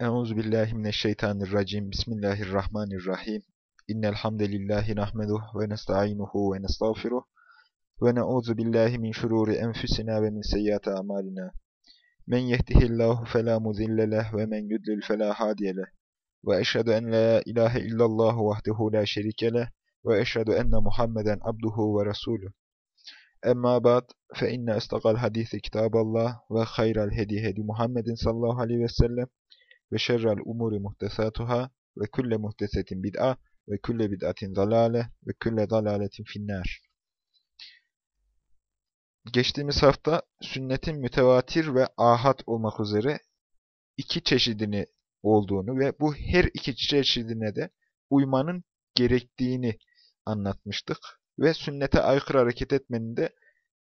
Euzubillahimineşşeytanirracim. Bismillahirrahmanirrahim. İnnel hamdelellahi nahmeduhu ve nestainuhu ve nestağfiruh ve na'udzu billahi min şururi enfusina ve min seyyiati amalina. Men yehdihillahu fela mudille ve men yudlil fela hadiye. Ve eşhedü en la ilahe illallah vahdehu la şerike ve eşhedü enne Muhammeden abduhu ve resuluh. Emma ba'd fe inne istaqal hadisi kitaballah ve hayral hedi hedi Muhammedin sallallahu aleyhi ve sellem ve şerrel umuri muhtesatuhâ ve külle muhtesetin bid'a ve külle bid'atin zalâle ve külle zalâletin finnâr. Geçtiğimiz hafta sünnetin mütevatir ve ahad olmak üzere iki çeşidini olduğunu ve bu her iki çeşidine de uymanın gerektiğini anlatmıştık. Ve sünnete aykırı hareket etmenin de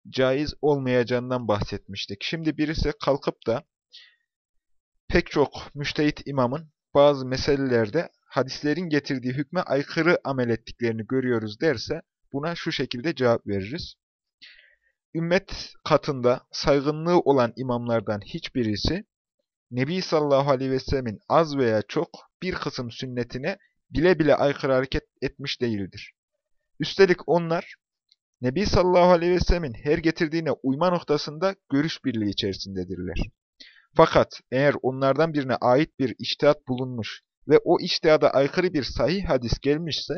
caiz olmayacağından bahsetmiştik. Şimdi birisi kalkıp da pek çok müştehit imamın bazı meselelerde hadislerin getirdiği hükme aykırı amel ettiklerini görüyoruz derse buna şu şekilde cevap veririz. Ümmet katında saygınlığı olan imamlardan hiçbirisi Nebi sallallahu aleyhi ve sellemin az veya çok bir kısım sünnetine bile bile aykırı hareket etmiş değildir. Üstelik onlar Nebi sallallahu aleyhi ve sellemin her getirdiğine uyma noktasında görüş birliği içerisindedirler. Fakat eğer onlardan birine ait bir içtihat bulunmuş ve o içtihada aykırı bir sahih hadis gelmişse,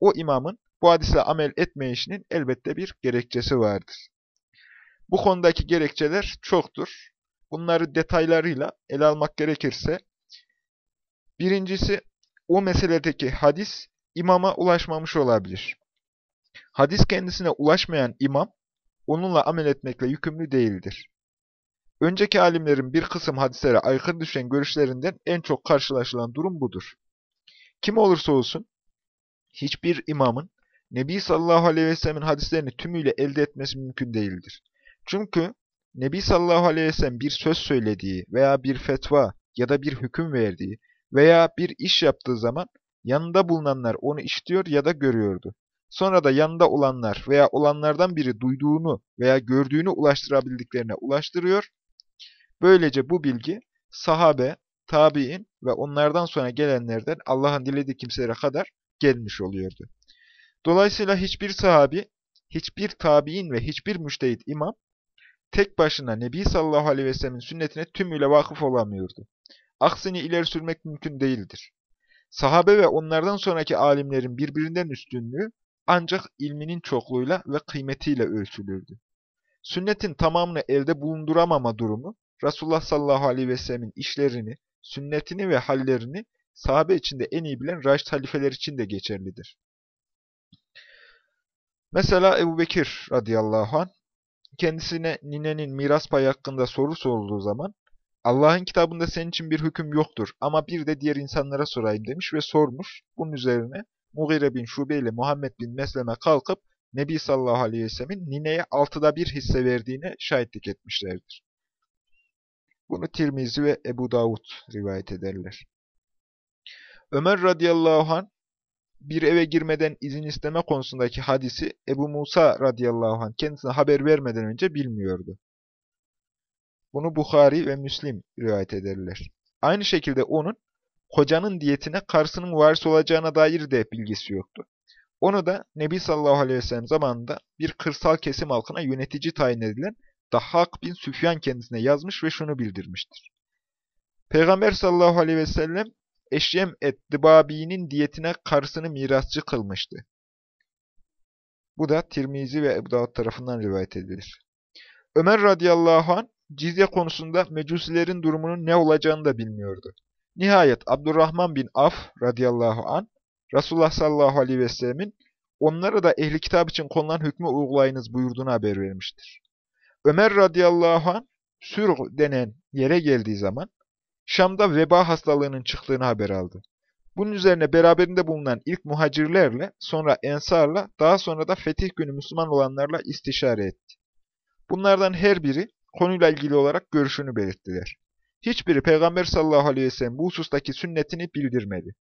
o imamın bu hadisle amel etmeyişinin elbette bir gerekçesi vardır. Bu konudaki gerekçeler çoktur. Bunları detaylarıyla ele almak gerekirse, birincisi o meseledeki hadis imama ulaşmamış olabilir. Hadis kendisine ulaşmayan imam, onunla amel etmekle yükümlü değildir. Önceki alimlerin bir kısım hadislere aykırı düşen görüşlerinden en çok karşılaşılan durum budur. Kim olursa olsun, hiçbir imamın Nebi sallallahu aleyhi ve sellemin hadislerini tümüyle elde etmesi mümkün değildir. Çünkü Nebi sallallahu aleyhi ve sellem bir söz söylediği veya bir fetva ya da bir hüküm verdiği veya bir iş yaptığı zaman yanında bulunanlar onu işitiyor ya da görüyordu. Sonra da yanında olanlar veya olanlardan biri duyduğunu veya gördüğünü ulaştırabildiklerine ulaştırıyor Böylece bu bilgi sahabe, tabi'in ve onlardan sonra gelenlerden Allah'ın dilediği kimselere kadar gelmiş oluyordu. Dolayısıyla hiçbir sahabi, hiçbir tabi'in ve hiçbir müştehit imam tek başına Nebi sallallahu aleyhi ve sellemin sünnetine tümüyle vakıf olamıyordu. Aksini ileri sürmek mümkün değildir. Sahabe ve onlardan sonraki alimlerin birbirinden üstünlüğü ancak ilminin çokluğuyla ve kıymetiyle ölçülürdü. Sünnetin tamamını elde bulunduramama durumu Resulullah sallallahu aleyhi ve sellemin işlerini, sünnetini ve hallerini sahabe içinde en iyi bilen Raşid halifeler için de geçerlidir. Mesela Ebu Bekir radıyallahu anh, kendisine ninenin miras payı hakkında soru sorulduğu zaman, Allah'ın kitabında senin için bir hüküm yoktur ama bir de diğer insanlara sorayım demiş ve sormuş. Bunun üzerine Mughire bin Şube ile Muhammed bin Mesleme kalkıp Nebi sallallahu aleyhi ve sellemin nineye altıda bir hisse verdiğine şahitlik etmişlerdir. Bunu Tirmizi ve Ebu Davud rivayet ederler. Ömer radıyallahu an bir eve girmeden izin isteme konusundaki hadisi Ebu Musa radıyallahu anh kendisine haber vermeden önce bilmiyordu. Bunu Bukhari ve Müslim rivayet ederler. Aynı şekilde onun kocanın diyetine karısının varis olacağına dair de bilgisi yoktu. Onu da Nebi sallallahu aleyhi ve sellem zamanında bir kırsal kesim halkına yönetici tayin edilen Dahhak bin Süfyan kendisine yazmış ve şunu bildirmiştir. Peygamber sallallahu aleyhi ve sellem Eşyem et-Dıbabi'nin diyetine karısını mirasçı kılmıştı. Bu da Tirmizi ve Ebu Davud tarafından rivayet edilir. Ömer radıyallahu an cizye konusunda mecusilerin durumunun ne olacağını da bilmiyordu. Nihayet Abdurrahman bin Af radıyallahu an Resulullah sallallahu aleyhi ve sellemin onlara da ehli kitap için konulan hükmü uygulayınız buyurduğunu haber vermiştir. Ömer radıyallahu anh Sürg denen yere geldiği zaman Şam'da veba hastalığının çıktığını haber aldı. Bunun üzerine beraberinde bulunan ilk muhacirlerle, sonra Ensar'la, daha sonra da fetih günü Müslüman olanlarla istişare etti. Bunlardan her biri konuyla ilgili olarak görüşünü belirttiler. Hiçbiri Peygamber sallallahu aleyhi ve sellem bu husustaki sünnetini bildirmedi.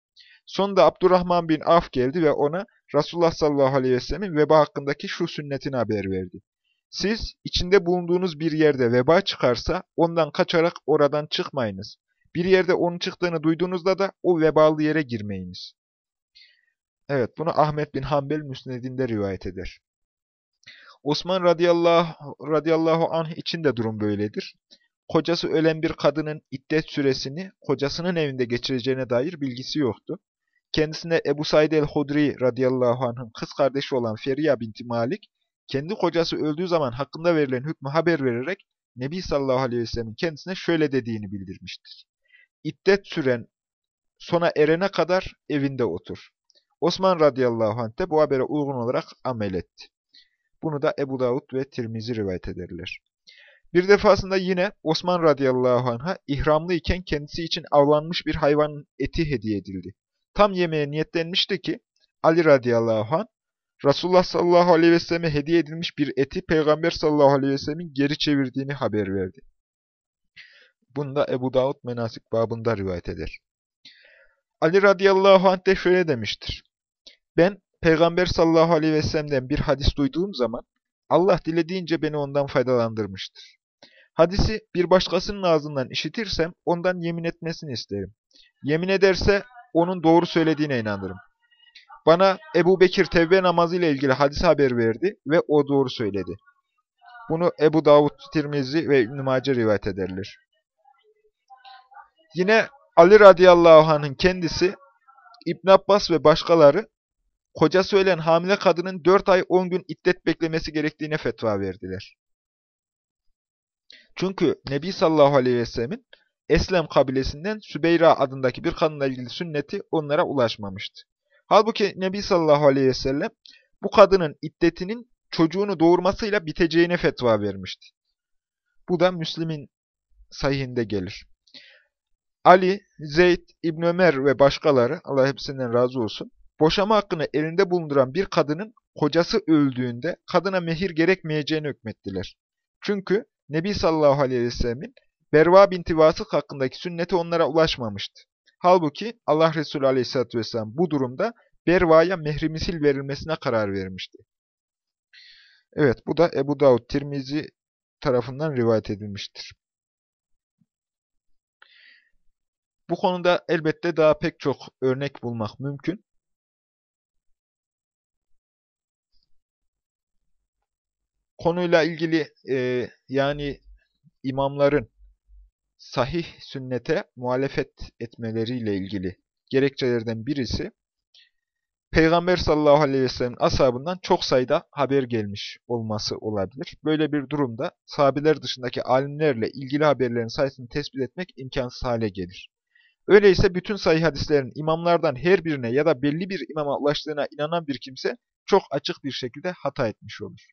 Sonunda Abdurrahman bin Af geldi ve ona Resulullah sallallahu aleyhi ve sellemin veba hakkındaki şu sünnetini haber verdi. Siz içinde bulunduğunuz bir yerde veba çıkarsa ondan kaçarak oradan çıkmayınız. Bir yerde onun çıktığını duyduğunuzda da o vebalı yere girmeyiniz. Evet, bunu Ahmet bin Hanbel Müsned'inde rivayet eder. Osman radıyallahu, radıyallahu anh için de durum böyledir. Kocası ölen bir kadının iddet süresini kocasının evinde geçireceğine dair bilgisi yoktu. Kendisine Ebu Said el-Hudri radıyallahu anh'ın kız kardeşi olan Feriha binti Malik, kendi kocası öldüğü zaman hakkında verilen hükmü haber vererek Nebi sallallahu aleyhi ve sellem'in kendisine şöyle dediğini bildirmiştir. İddet süren sona erene kadar evinde otur. Osman radıyallahu anh de bu habere uygun olarak amel etti. Bunu da Ebu Davud ve Tirmizi rivayet ederler. Bir defasında yine Osman radıyallahu anh'a ihramlı iken kendisi için avlanmış bir hayvanın eti hediye edildi. Tam yemeğe niyetlenmişti ki Ali radıyallahu anh Resulullah sallallahu aleyhi ve selleme hediye edilmiş bir eti Peygamber sallallahu aleyhi ve sellemin geri çevirdiğini haber verdi. Bunu da Ebu Davud Menasik babında rivayet eder. Ali radıyallahu anh de şöyle demiştir. Ben Peygamber sallallahu aleyhi ve sellem'den bir hadis duyduğum zaman Allah dilediğince beni ondan faydalandırmıştır. Hadisi bir başkasının ağzından işitirsem ondan yemin etmesini isterim. Yemin ederse onun doğru söylediğine inanırım. Bana Ebu Bekir tevbe namazı ile ilgili hadis haber verdi ve o doğru söyledi. Bunu Ebu Davud, Tirmizi ve İbn-i rivayet ederler. Yine Ali radıyallahu anh'ın kendisi, İbn Abbas ve başkaları kocası ölen hamile kadının 4 ay 10 gün iddet beklemesi gerektiğine fetva verdiler. Çünkü Nebi sallallahu aleyhi ve sellemin Eslem kabilesinden Sübeyra adındaki bir kadınla ilgili sünneti onlara ulaşmamıştı. Halbuki Nebi sallallahu aleyhi ve sellem bu kadının iddetinin çocuğunu doğurmasıyla biteceğine fetva vermişti. Bu da Müslim'in sayhinde gelir. Ali, Zeyd, İbn Ömer ve başkaları, Allah hepsinden razı olsun, boşama hakkını elinde bulunduran bir kadının kocası öldüğünde kadına mehir gerekmeyeceğini hükmettiler. Çünkü Nebi sallallahu aleyhi ve sellemin Berva binti Vasık hakkındaki sünneti onlara ulaşmamıştı. Halbuki Allah Resulü aleyhissalatü vesselam bu durumda Berva'ya mehrimisil verilmesine karar vermişti. Evet bu da Ebu Davud Tirmizi tarafından rivayet edilmiştir. Bu konuda elbette daha pek çok örnek bulmak mümkün. Konuyla ilgili e, yani imamların sahih sünnete muhalefet etmeleriyle ilgili gerekçelerden birisi, Peygamber sallallahu aleyhi ve sellem'in ashabından çok sayıda haber gelmiş olması olabilir. Böyle bir durumda sahabeler dışındaki alimlerle ilgili haberlerin sayısını tespit etmek imkansız hale gelir. Öyleyse bütün sahih hadislerin imamlardan her birine ya da belli bir imama ulaştığına inanan bir kimse çok açık bir şekilde hata etmiş olur.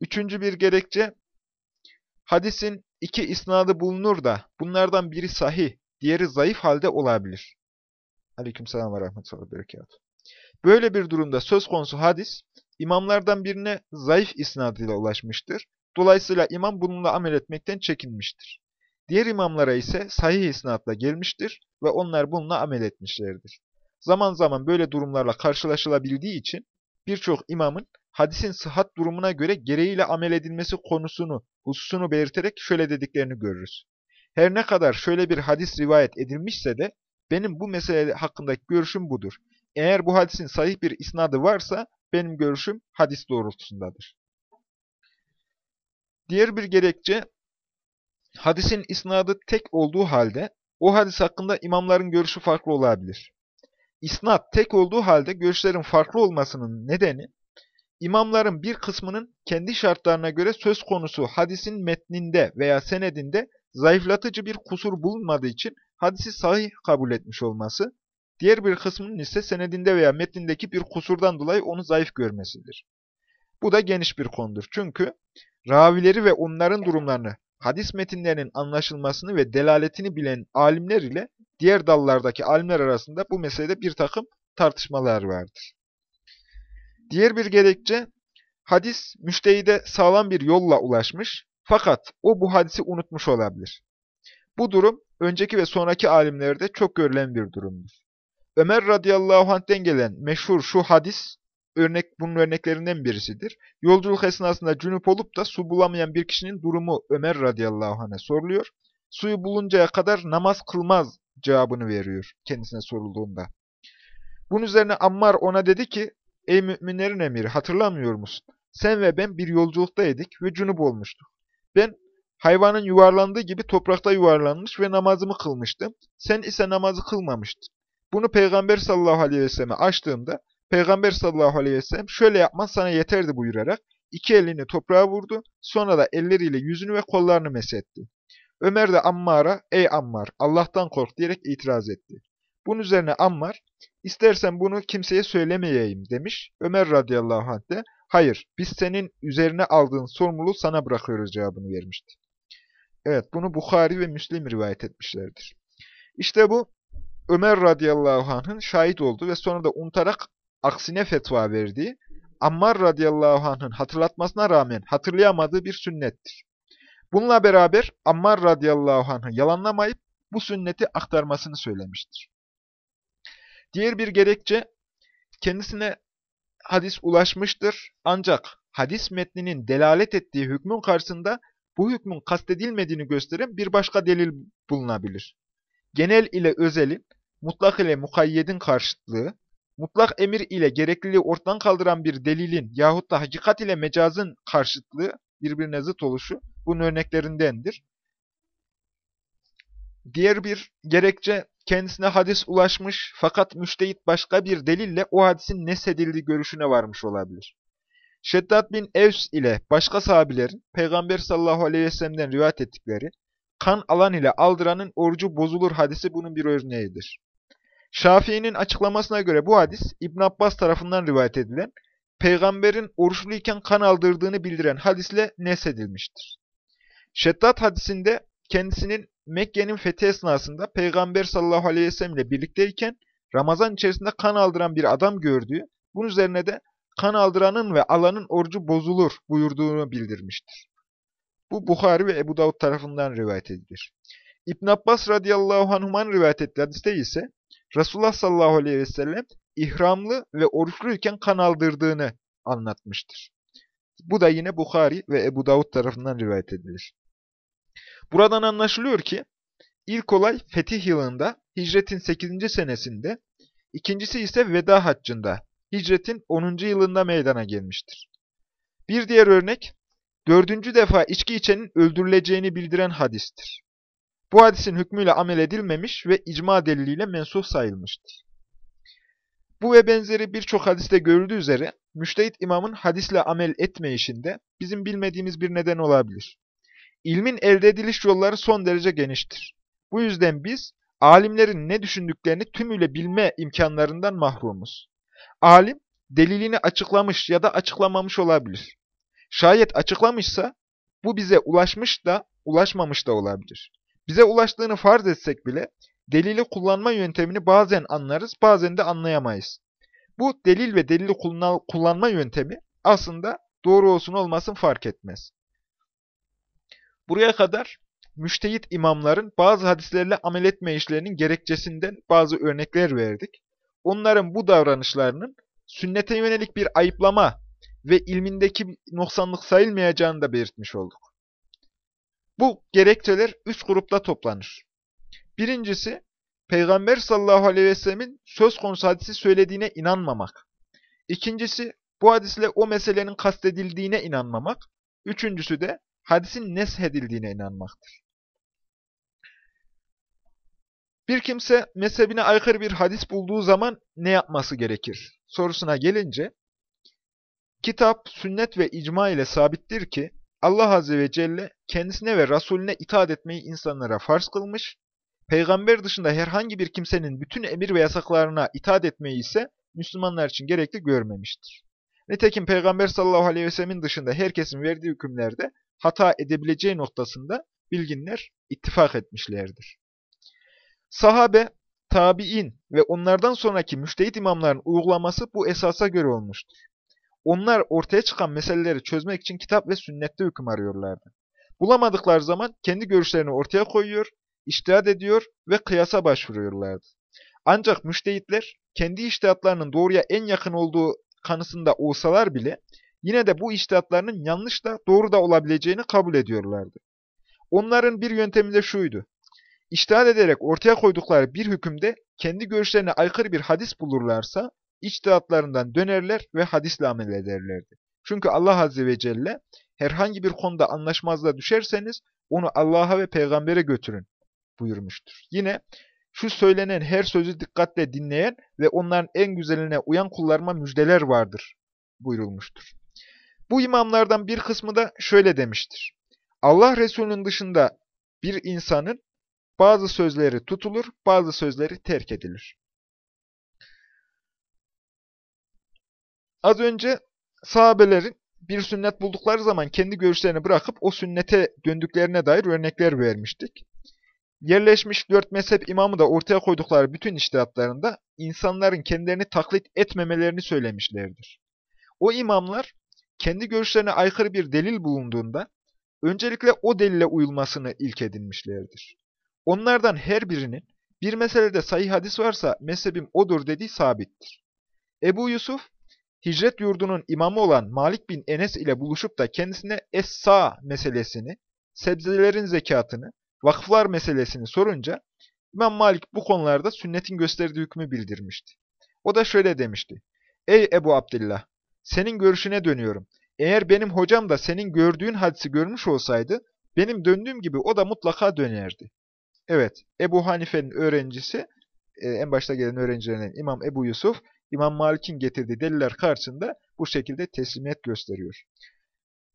Üçüncü bir gerekçe, hadisin iki isnadı bulunur da bunlardan biri sahih, diğeri zayıf halde olabilir. Aleykümselam ve rahmetullahi ve Böyle bir durumda söz konusu hadis, imamlardan birine zayıf isnadıyla ulaşmıştır. Dolayısıyla imam bununla amel etmekten çekinmiştir. Diğer imamlara ise sahih isnatla gelmiştir ve onlar bununla amel etmişlerdir. Zaman zaman böyle durumlarla karşılaşılabildiği için birçok imamın hadisin sıhhat durumuna göre gereğiyle amel edilmesi konusunu, hususunu belirterek şöyle dediklerini görürüz. Her ne kadar şöyle bir hadis rivayet edilmişse de benim bu mesele hakkındaki görüşüm budur. Eğer bu hadisin sahih bir isnadı varsa benim görüşüm hadis doğrultusundadır. Diğer bir gerekçe, hadisin isnadı tek olduğu halde o hadis hakkında imamların görüşü farklı olabilir. İsnat tek olduğu halde görüşlerin farklı olmasının nedeni, İmamların bir kısmının kendi şartlarına göre söz konusu hadisin metninde veya senedinde zayıflatıcı bir kusur bulunmadığı için hadisi sahih kabul etmiş olması, diğer bir kısmının ise senedinde veya metnindeki bir kusurdan dolayı onu zayıf görmesidir. Bu da geniş bir konudur. Çünkü ravileri ve onların durumlarını, hadis metinlerinin anlaşılmasını ve delaletini bilen alimler ile diğer dallardaki alimler arasında bu meselede bir takım tartışmalar vardır. Diğer bir gerekçe, hadis müştehide sağlam bir yolla ulaşmış fakat o bu hadisi unutmuş olabilir. Bu durum önceki ve sonraki alimlerde çok görülen bir durumdur. Ömer radıyallahu anh'ten gelen meşhur şu hadis, örnek bunun örneklerinden birisidir. Yolculuk esnasında cünüp olup da su bulamayan bir kişinin durumu Ömer radıyallahu anh'a soruluyor. suyu buluncaya kadar namaz kılmaz cevabını veriyor kendisine sorulduğunda. Bunun üzerine Ammar ona dedi ki, ey müminlerin emiri hatırlamıyor musun? Sen ve ben bir yolculuktaydık ve cunup olmuştuk. Ben hayvanın yuvarlandığı gibi toprakta yuvarlanmış ve namazımı kılmıştım. Sen ise namazı kılmamıştın. Bunu Peygamber sallallahu aleyhi ve selleme açtığımda Peygamber sallallahu aleyhi ve sellem şöyle yapman sana yeterdi buyurarak iki elini toprağa vurdu. Sonra da elleriyle yüzünü ve kollarını mesetti. Ömer de Ammar'a ey Ammar Allah'tan kork diyerek itiraz etti. Bunun üzerine Ammar istersen bunu kimseye söylemeyeyim demiş. Ömer radıyallahu anh de hayır biz senin üzerine aldığın sorumluluğu sana bırakıyoruz cevabını vermişti. Evet bunu Bukhari ve Müslim rivayet etmişlerdir. İşte bu Ömer radıyallahu anh'ın şahit olduğu ve sonra da unutarak aksine fetva verdiği, Ammar radıyallahu anh'ın hatırlatmasına rağmen hatırlayamadığı bir sünnettir. Bununla beraber Ammar radıyallahu anh'ı yalanlamayıp bu sünneti aktarmasını söylemiştir. Diğer bir gerekçe, kendisine hadis ulaşmıştır ancak hadis metninin delalet ettiği hükmün karşısında bu hükmün kastedilmediğini gösteren bir başka delil bulunabilir. Genel ile özelin, mutlak ile mukayyedin karşıtlığı, mutlak emir ile gerekliliği ortadan kaldıran bir delilin yahut da hakikat ile mecazın karşıtlığı birbirine zıt oluşu bunun örneklerindendir. Diğer bir gerekçe kendisine hadis ulaşmış fakat müştehit başka bir delille o hadisin nesedildiği görüşüne varmış olabilir. Şeddat bin Evs ile başka sahabilerin Peygamber sallallahu aleyhi ve sellem'den rivayet ettikleri kan alan ile aldıranın orucu bozulur hadisi bunun bir örneğidir. Şafii'nin açıklamasına göre bu hadis İbn Abbas tarafından rivayet edilen peygamberin oruçluyken kan aldırdığını bildiren hadisle nesedilmiştir. Şeddat hadisinde kendisinin Mekke'nin fethi esnasında Peygamber sallallahu aleyhi ve sellem ile birlikteyken Ramazan içerisinde kan aldıran bir adam gördüğü, bunun üzerine de kan aldıranın ve alanın orucu bozulur buyurduğunu bildirmiştir. Bu Bukhari ve Ebu Davud tarafından rivayet edilir. İbn Abbas radıyallahu anhuman rivayet ettiği hadiste ise Resulullah sallallahu aleyhi ve sellem ihramlı ve oruçluyken kan aldırdığını anlatmıştır. Bu da yine Bukhari ve Ebu Davud tarafından rivayet edilir. Buradan anlaşılıyor ki ilk olay fetih yılında hicretin 8. senesinde, ikincisi ise veda haccında hicretin 10. yılında meydana gelmiştir. Bir diğer örnek dördüncü defa içki içenin öldürüleceğini bildiren hadistir. Bu hadisin hükmüyle amel edilmemiş ve icma deliliyle mensuh sayılmıştır. Bu ve benzeri birçok hadiste görüldüğü üzere müştehit imamın hadisle amel etmeyişinde bizim bilmediğimiz bir neden olabilir. İlmin elde ediliş yolları son derece geniştir. Bu yüzden biz alimlerin ne düşündüklerini tümüyle bilme imkanlarından mahrumuz. Alim delilini açıklamış ya da açıklamamış olabilir. Şayet açıklamışsa bu bize ulaşmış da ulaşmamış da olabilir. Bize ulaştığını farz etsek bile delili kullanma yöntemini bazen anlarız, bazen de anlayamayız. Bu delil ve delili kullanma yöntemi aslında doğru olsun olmasın fark etmez. Buraya kadar müştehit imamların bazı hadislerle amel etme işlerinin gerekçesinden bazı örnekler verdik. Onların bu davranışlarının sünnete yönelik bir ayıplama ve ilmindeki noksanlık sayılmayacağını da belirtmiş olduk. Bu gerekçeler üç grupta toplanır. Birincisi, Peygamber sallallahu aleyhi ve sellemin söz konusu hadisi söylediğine inanmamak. İkincisi, bu hadisle o meselenin kastedildiğine inanmamak. Üçüncüsü de hadisin neshedildiğine inanmaktır. Bir kimse mezhebine aykırı bir hadis bulduğu zaman ne yapması gerekir? Sorusuna gelince, kitap, sünnet ve icma ile sabittir ki, Allah Azze ve Celle kendisine ve Resulüne itaat etmeyi insanlara farz kılmış, peygamber dışında herhangi bir kimsenin bütün emir ve yasaklarına itaat etmeyi ise Müslümanlar için gerekli görmemiştir. Nitekim Peygamber sallallahu aleyhi ve sellemin dışında herkesin verdiği hükümlerde hata edebileceği noktasında bilginler ittifak etmişlerdir. Sahabe, tabi'in ve onlardan sonraki müştehit imamların uygulaması bu esasa göre olmuştur. Onlar ortaya çıkan meseleleri çözmek için kitap ve sünnette hüküm arıyorlardı. Bulamadıkları zaman kendi görüşlerini ortaya koyuyor, iştihad ediyor ve kıyasa başvuruyorlardı. Ancak müştehitler kendi iştihatlarının doğruya en yakın olduğu kanısında olsalar bile yine de bu iştihatlarının yanlış da doğru da olabileceğini kabul ediyorlardı. Onların bir yöntemi de şuydu. İçtihat ederek ortaya koydukları bir hükümde kendi görüşlerine aykırı bir hadis bulurlarsa, içtihatlarından dönerler ve hadisle amel ederlerdi. Çünkü Allah Azze ve Celle herhangi bir konuda anlaşmazlığa düşerseniz onu Allah'a ve peygambere götürün buyurmuştur. Yine şu söylenen her sözü dikkatle dinleyen ve onların en güzeline uyan kullarıma müjdeler vardır buyurulmuştur. Bu imamlardan bir kısmı da şöyle demiştir. Allah Resulü'nün dışında bir insanın bazı sözleri tutulur, bazı sözleri terk edilir. Az önce sahabelerin bir sünnet buldukları zaman kendi görüşlerini bırakıp o sünnete döndüklerine dair örnekler vermiştik. Yerleşmiş dört mezhep imamı da ortaya koydukları bütün iştihatlarında insanların kendilerini taklit etmemelerini söylemişlerdir. O imamlar kendi görüşlerine aykırı bir delil bulunduğunda öncelikle o delile uyulmasını ilk edinmişlerdir. Onlardan her birinin bir meselede sahih hadis varsa mezhebim odur dediği sabittir. Ebu Yusuf, hicret yurdunun imamı olan Malik bin Enes ile buluşup da kendisine Es-Sa meselesini, sebzelerin zekatını, vakıflar meselesini sorunca İmam Malik bu konularda sünnetin gösterdiği hükmü bildirmişti. O da şöyle demişti. Ey Ebu Abdillah! Senin görüşüne dönüyorum. Eğer benim hocam da senin gördüğün hadisi görmüş olsaydı, benim döndüğüm gibi o da mutlaka dönerdi. Evet, Ebu Hanife'nin öğrencisi, e, en başta gelen öğrencilerinden İmam Ebu Yusuf, İmam Malik'in getirdiği deliller karşısında bu şekilde teslimiyet gösteriyor.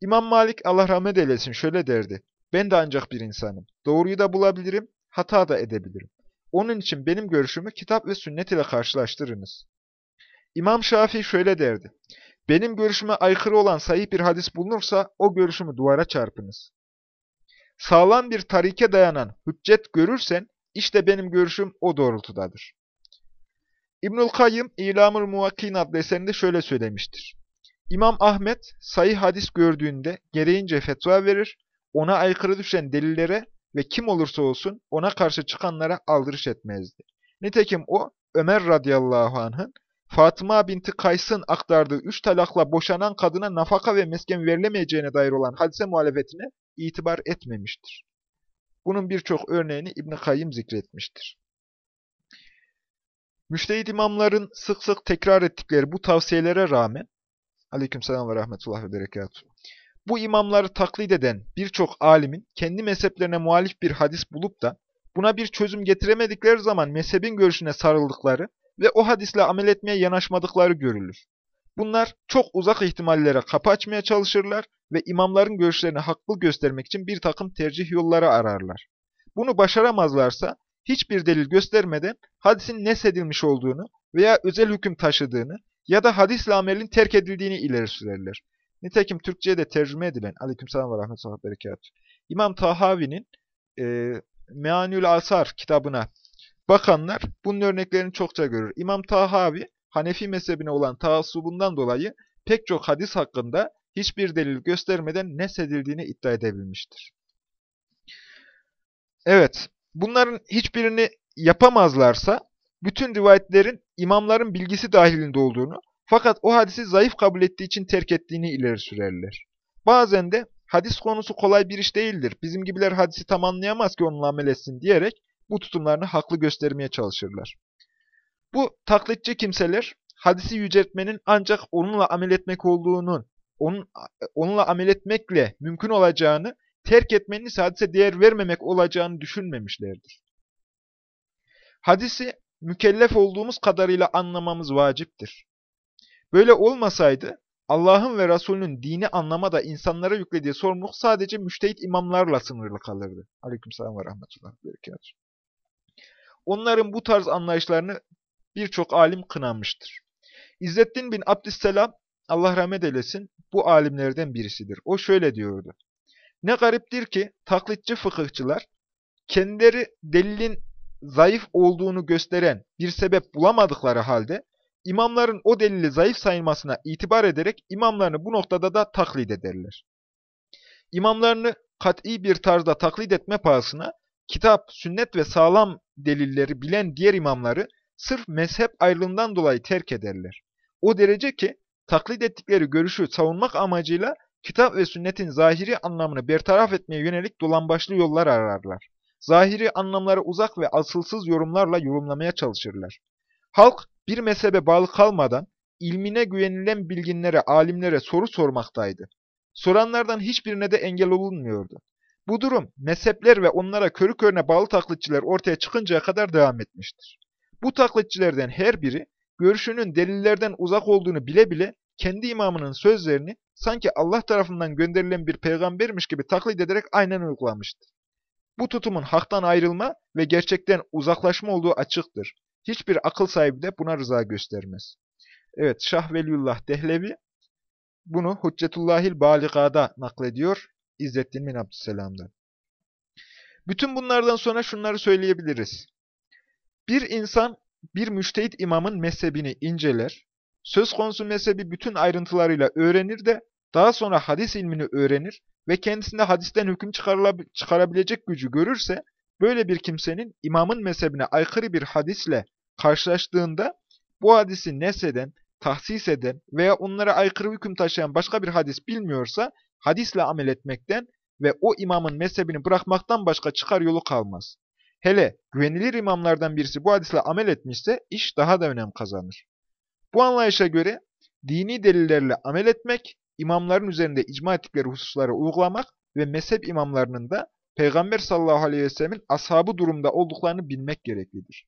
İmam Malik, Allah rahmet eylesin, şöyle derdi. Ben de ancak bir insanım. Doğruyu da bulabilirim, hata da edebilirim. Onun için benim görüşümü kitap ve sünnet ile karşılaştırınız. İmam Şafii şöyle derdi. Benim görüşüme aykırı olan sahih bir hadis bulunursa o görüşümü duvara çarpınız. Sağlam bir tarike dayanan hüccet görürsen işte benim görüşüm o doğrultudadır. İbnül Kayyım İlamül Muvakkin adlı eserinde şöyle söylemiştir. İmam Ahmet sahih hadis gördüğünde gereğince fetva verir, ona aykırı düşen delillere ve kim olursa olsun ona karşı çıkanlara aldırış etmezdi. Nitekim o Ömer radıyallahu anh'ın Fatıma binti Kays'ın aktardığı üç talakla boşanan kadına nafaka ve mesken verilemeyeceğine dair olan hadise muhalefetine itibar etmemiştir. Bunun birçok örneğini İbn Kayyım zikretmiştir. Müştehid imamların sık sık tekrar ettikleri bu tavsiyelere rağmen Aleykümselam ve rahmetullah ve berekatuhu. Bu imamları taklit eden birçok alimin kendi mezheplerine muhalif bir hadis bulup da buna bir çözüm getiremedikleri zaman mezhebin görüşüne sarıldıkları ve o hadisle amel etmeye yanaşmadıkları görülür. Bunlar çok uzak ihtimallere kapı açmaya çalışırlar ve imamların görüşlerini haklı göstermek için bir takım tercih yolları ararlar. Bunu başaramazlarsa hiçbir delil göstermeden hadisin nesedilmiş olduğunu veya özel hüküm taşıdığını ya da hadisle amelin terk edildiğini ileri sürerler. Nitekim Türkçe'ye de tercüme edilen, aleykümselam ve rahmetullahi berekat, İmam Tahavi'nin e, Meanül Asar kitabına bakanlar bunun örneklerini çokça görür. İmam Tahavi, Hanefi mezhebine olan taassubundan dolayı pek çok hadis hakkında hiçbir delil göstermeden nesedildiğini iddia edebilmiştir. Evet, bunların hiçbirini yapamazlarsa, bütün rivayetlerin imamların bilgisi dahilinde olduğunu, fakat o hadisi zayıf kabul ettiği için terk ettiğini ileri sürerler. Bazen de hadis konusu kolay bir iş değildir, bizim gibiler hadisi tam anlayamaz ki onunla amel etsin diyerek bu tutumlarını haklı göstermeye çalışırlar. Bu taklitçi kimseler hadisi yüceltmenin ancak onunla amel etmek olduğunun, onun, onunla amel etmekle mümkün olacağını, terk etmenin ise hadise değer vermemek olacağını düşünmemişlerdir. Hadisi mükellef olduğumuz kadarıyla anlamamız vaciptir. Böyle olmasaydı Allah'ın ve Resulünün dini anlamada insanlara yüklediği sorumluluk sadece müştehit imamlarla sınırlı kalırdı. Aleykümselam ve rahmetullah. Berekatuhu. Onların bu tarz anlayışlarını birçok alim kınamıştır. İzzettin bin Abdüsselam, Allah rahmet eylesin, bu alimlerden birisidir. O şöyle diyordu. Ne gariptir ki taklitçi fıkıhçılar kendileri delilin zayıf olduğunu gösteren bir sebep bulamadıkları halde imamların o delili zayıf sayılmasına itibar ederek imamlarını bu noktada da taklit ederler. İmamlarını kat'i bir tarzda taklit etme pahasına kitap, sünnet ve sağlam delilleri bilen diğer imamları sırf mezhep ayrılığından dolayı terk ederler. O derece ki taklit ettikleri görüşü savunmak amacıyla kitap ve sünnetin zahiri anlamını bertaraf etmeye yönelik dolambaçlı yollar ararlar. Zahiri anlamları uzak ve asılsız yorumlarla yorumlamaya çalışırlar. Halk bir mezhebe bağlı kalmadan ilmine güvenilen bilginlere, alimlere soru sormaktaydı. Soranlardan hiçbirine de engel olunmuyordu. Bu durum mezhepler ve onlara körü körüne bağlı taklitçiler ortaya çıkıncaya kadar devam etmiştir. Bu taklitçilerden her biri görüşünün delillerden uzak olduğunu bile bile kendi imamının sözlerini sanki Allah tarafından gönderilen bir peygambermiş gibi taklit ederek aynen uygulamıştır. Bu tutumun haktan ayrılma ve gerçekten uzaklaşma olduğu açıktır. Hiçbir akıl sahibi de buna rıza göstermez. Evet, Şah Veliullah Dehlevi bunu Hüccetullahil Baliga'da naklediyor İzzettin bin Abdüsselam'dan. Bütün bunlardan sonra şunları söyleyebiliriz. Bir insan bir müştehit imamın mezhebini inceler, söz konusu mezhebi bütün ayrıntılarıyla öğrenir de daha sonra hadis ilmini öğrenir ve kendisinde hadisten hüküm çıkarabilecek gücü görürse, böyle bir kimsenin imamın mezhebine aykırı bir hadisle karşılaştığında bu hadisi neseden, tahsis eden veya onlara aykırı hüküm taşıyan başka bir hadis bilmiyorsa hadisle amel etmekten ve o imamın mezhebini bırakmaktan başka çıkar yolu kalmaz. Hele güvenilir imamlardan birisi bu hadisle amel etmişse iş daha da önem kazanır. Bu anlayışa göre dini delillerle amel etmek, imamların üzerinde icma ettikleri hususları uygulamak ve mezhep imamlarının da Peygamber sallallahu aleyhi ve sellemin ashabı durumda olduklarını bilmek gereklidir.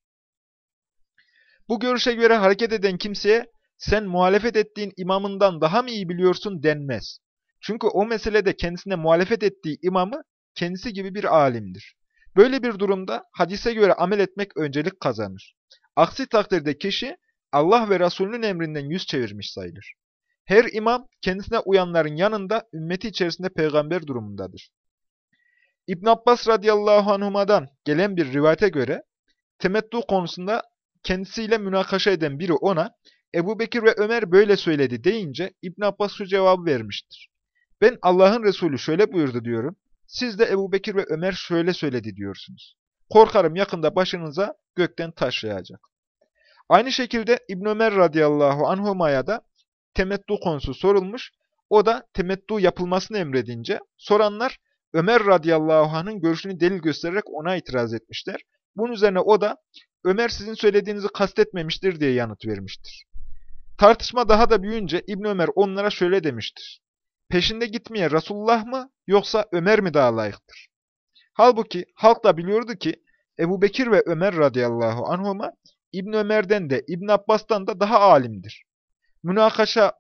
Bu görüşe göre hareket eden kimseye sen muhalefet ettiğin imamından daha mı iyi biliyorsun denmez. Çünkü o meselede kendisine muhalefet ettiği imamı kendisi gibi bir alimdir. Böyle bir durumda hadise göre amel etmek öncelik kazanır. Aksi takdirde kişi Allah ve Resulünün emrinden yüz çevirmiş sayılır. Her imam kendisine uyanların yanında ümmeti içerisinde peygamber durumundadır. İbn Abbas radıyallahu anhuma'dan gelen bir rivayete göre temettu konusunda kendisiyle münakaşa eden biri ona Ebu Bekir ve Ömer böyle söyledi deyince İbn Abbas şu cevabı vermiştir. Ben Allah'ın Resulü şöyle buyurdu diyorum. Siz de Ebu Bekir ve Ömer şöyle söyledi diyorsunuz. Korkarım yakında başınıza gökten taş yağacak. Aynı şekilde İbn Ömer radıyallahu anhuma'ya da temettu konusu sorulmuş. O da temettu yapılmasını emredince soranlar Ömer radıyallahu anh'ın görüşünü delil göstererek ona itiraz etmişler. Bunun üzerine o da Ömer sizin söylediğinizi kastetmemiştir diye yanıt vermiştir. Tartışma daha da büyüyünce İbn Ömer onlara şöyle demiştir. Peşinde gitmeye Resulullah mı yoksa Ömer mi daha layıktır? Halbuki halk da biliyordu ki Ebu Bekir ve Ömer radıyallahu anhuma İbn Ömer'den de İbn Abbas'tan da daha alimdir. Münakaşa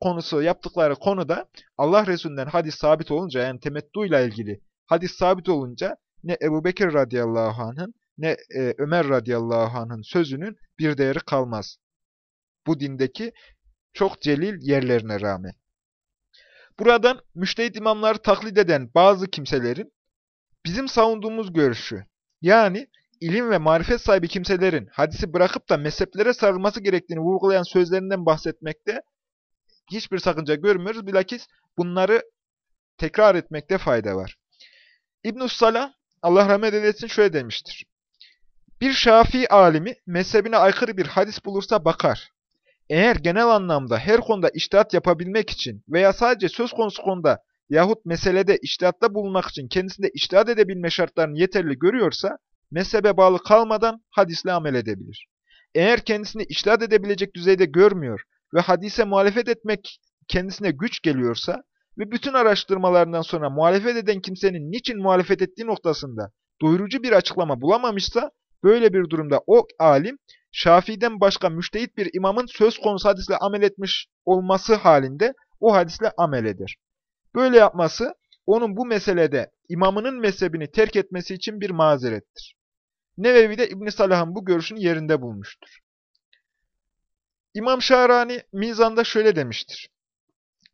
konusu yaptıkları konuda Allah Resulü'nden hadis sabit olunca yani temettu ile ilgili hadis sabit olunca ne Ebu Bekir radıyallahu anh'ın ne e, Ömer radıyallahu anh'ın sözünün bir değeri kalmaz. Bu dindeki çok celil yerlerine rağmen. Buradan müştehit imamları taklit eden bazı kimselerin bizim savunduğumuz görüşü yani ilim ve marifet sahibi kimselerin hadisi bırakıp da mezheplere sarılması gerektiğini vurgulayan sözlerinden bahsetmekte hiçbir sakınca görmüyoruz. Bilakis bunları tekrar etmekte fayda var. İbn-i Salah, Allah rahmet eylesin şöyle demiştir. Bir Şafii alimi mezhebine aykırı bir hadis bulursa bakar. Eğer genel anlamda her konuda iştihat yapabilmek için veya sadece söz konusu konuda yahut meselede iştihatta bulunmak için kendisinde iştihat edebilme şartlarını yeterli görüyorsa, mezhebe bağlı kalmadan hadisle amel edebilir. Eğer kendisini iştihat edebilecek düzeyde görmüyor ve hadise muhalefet etmek kendisine güç geliyorsa ve bütün araştırmalarından sonra muhalefet eden kimsenin niçin muhalefet ettiği noktasında doyurucu bir açıklama bulamamışsa, böyle bir durumda o alim Şafii'den başka müştehit bir imamın söz konusu hadisle amel etmiş olması halinde o hadisle amel eder. Böyle yapması onun bu meselede imamının mezhebini terk etmesi için bir mazerettir. Nevevi de İbn Salah'ın bu görüşünü yerinde bulmuştur. İmam Şahrani Mizan'da şöyle demiştir.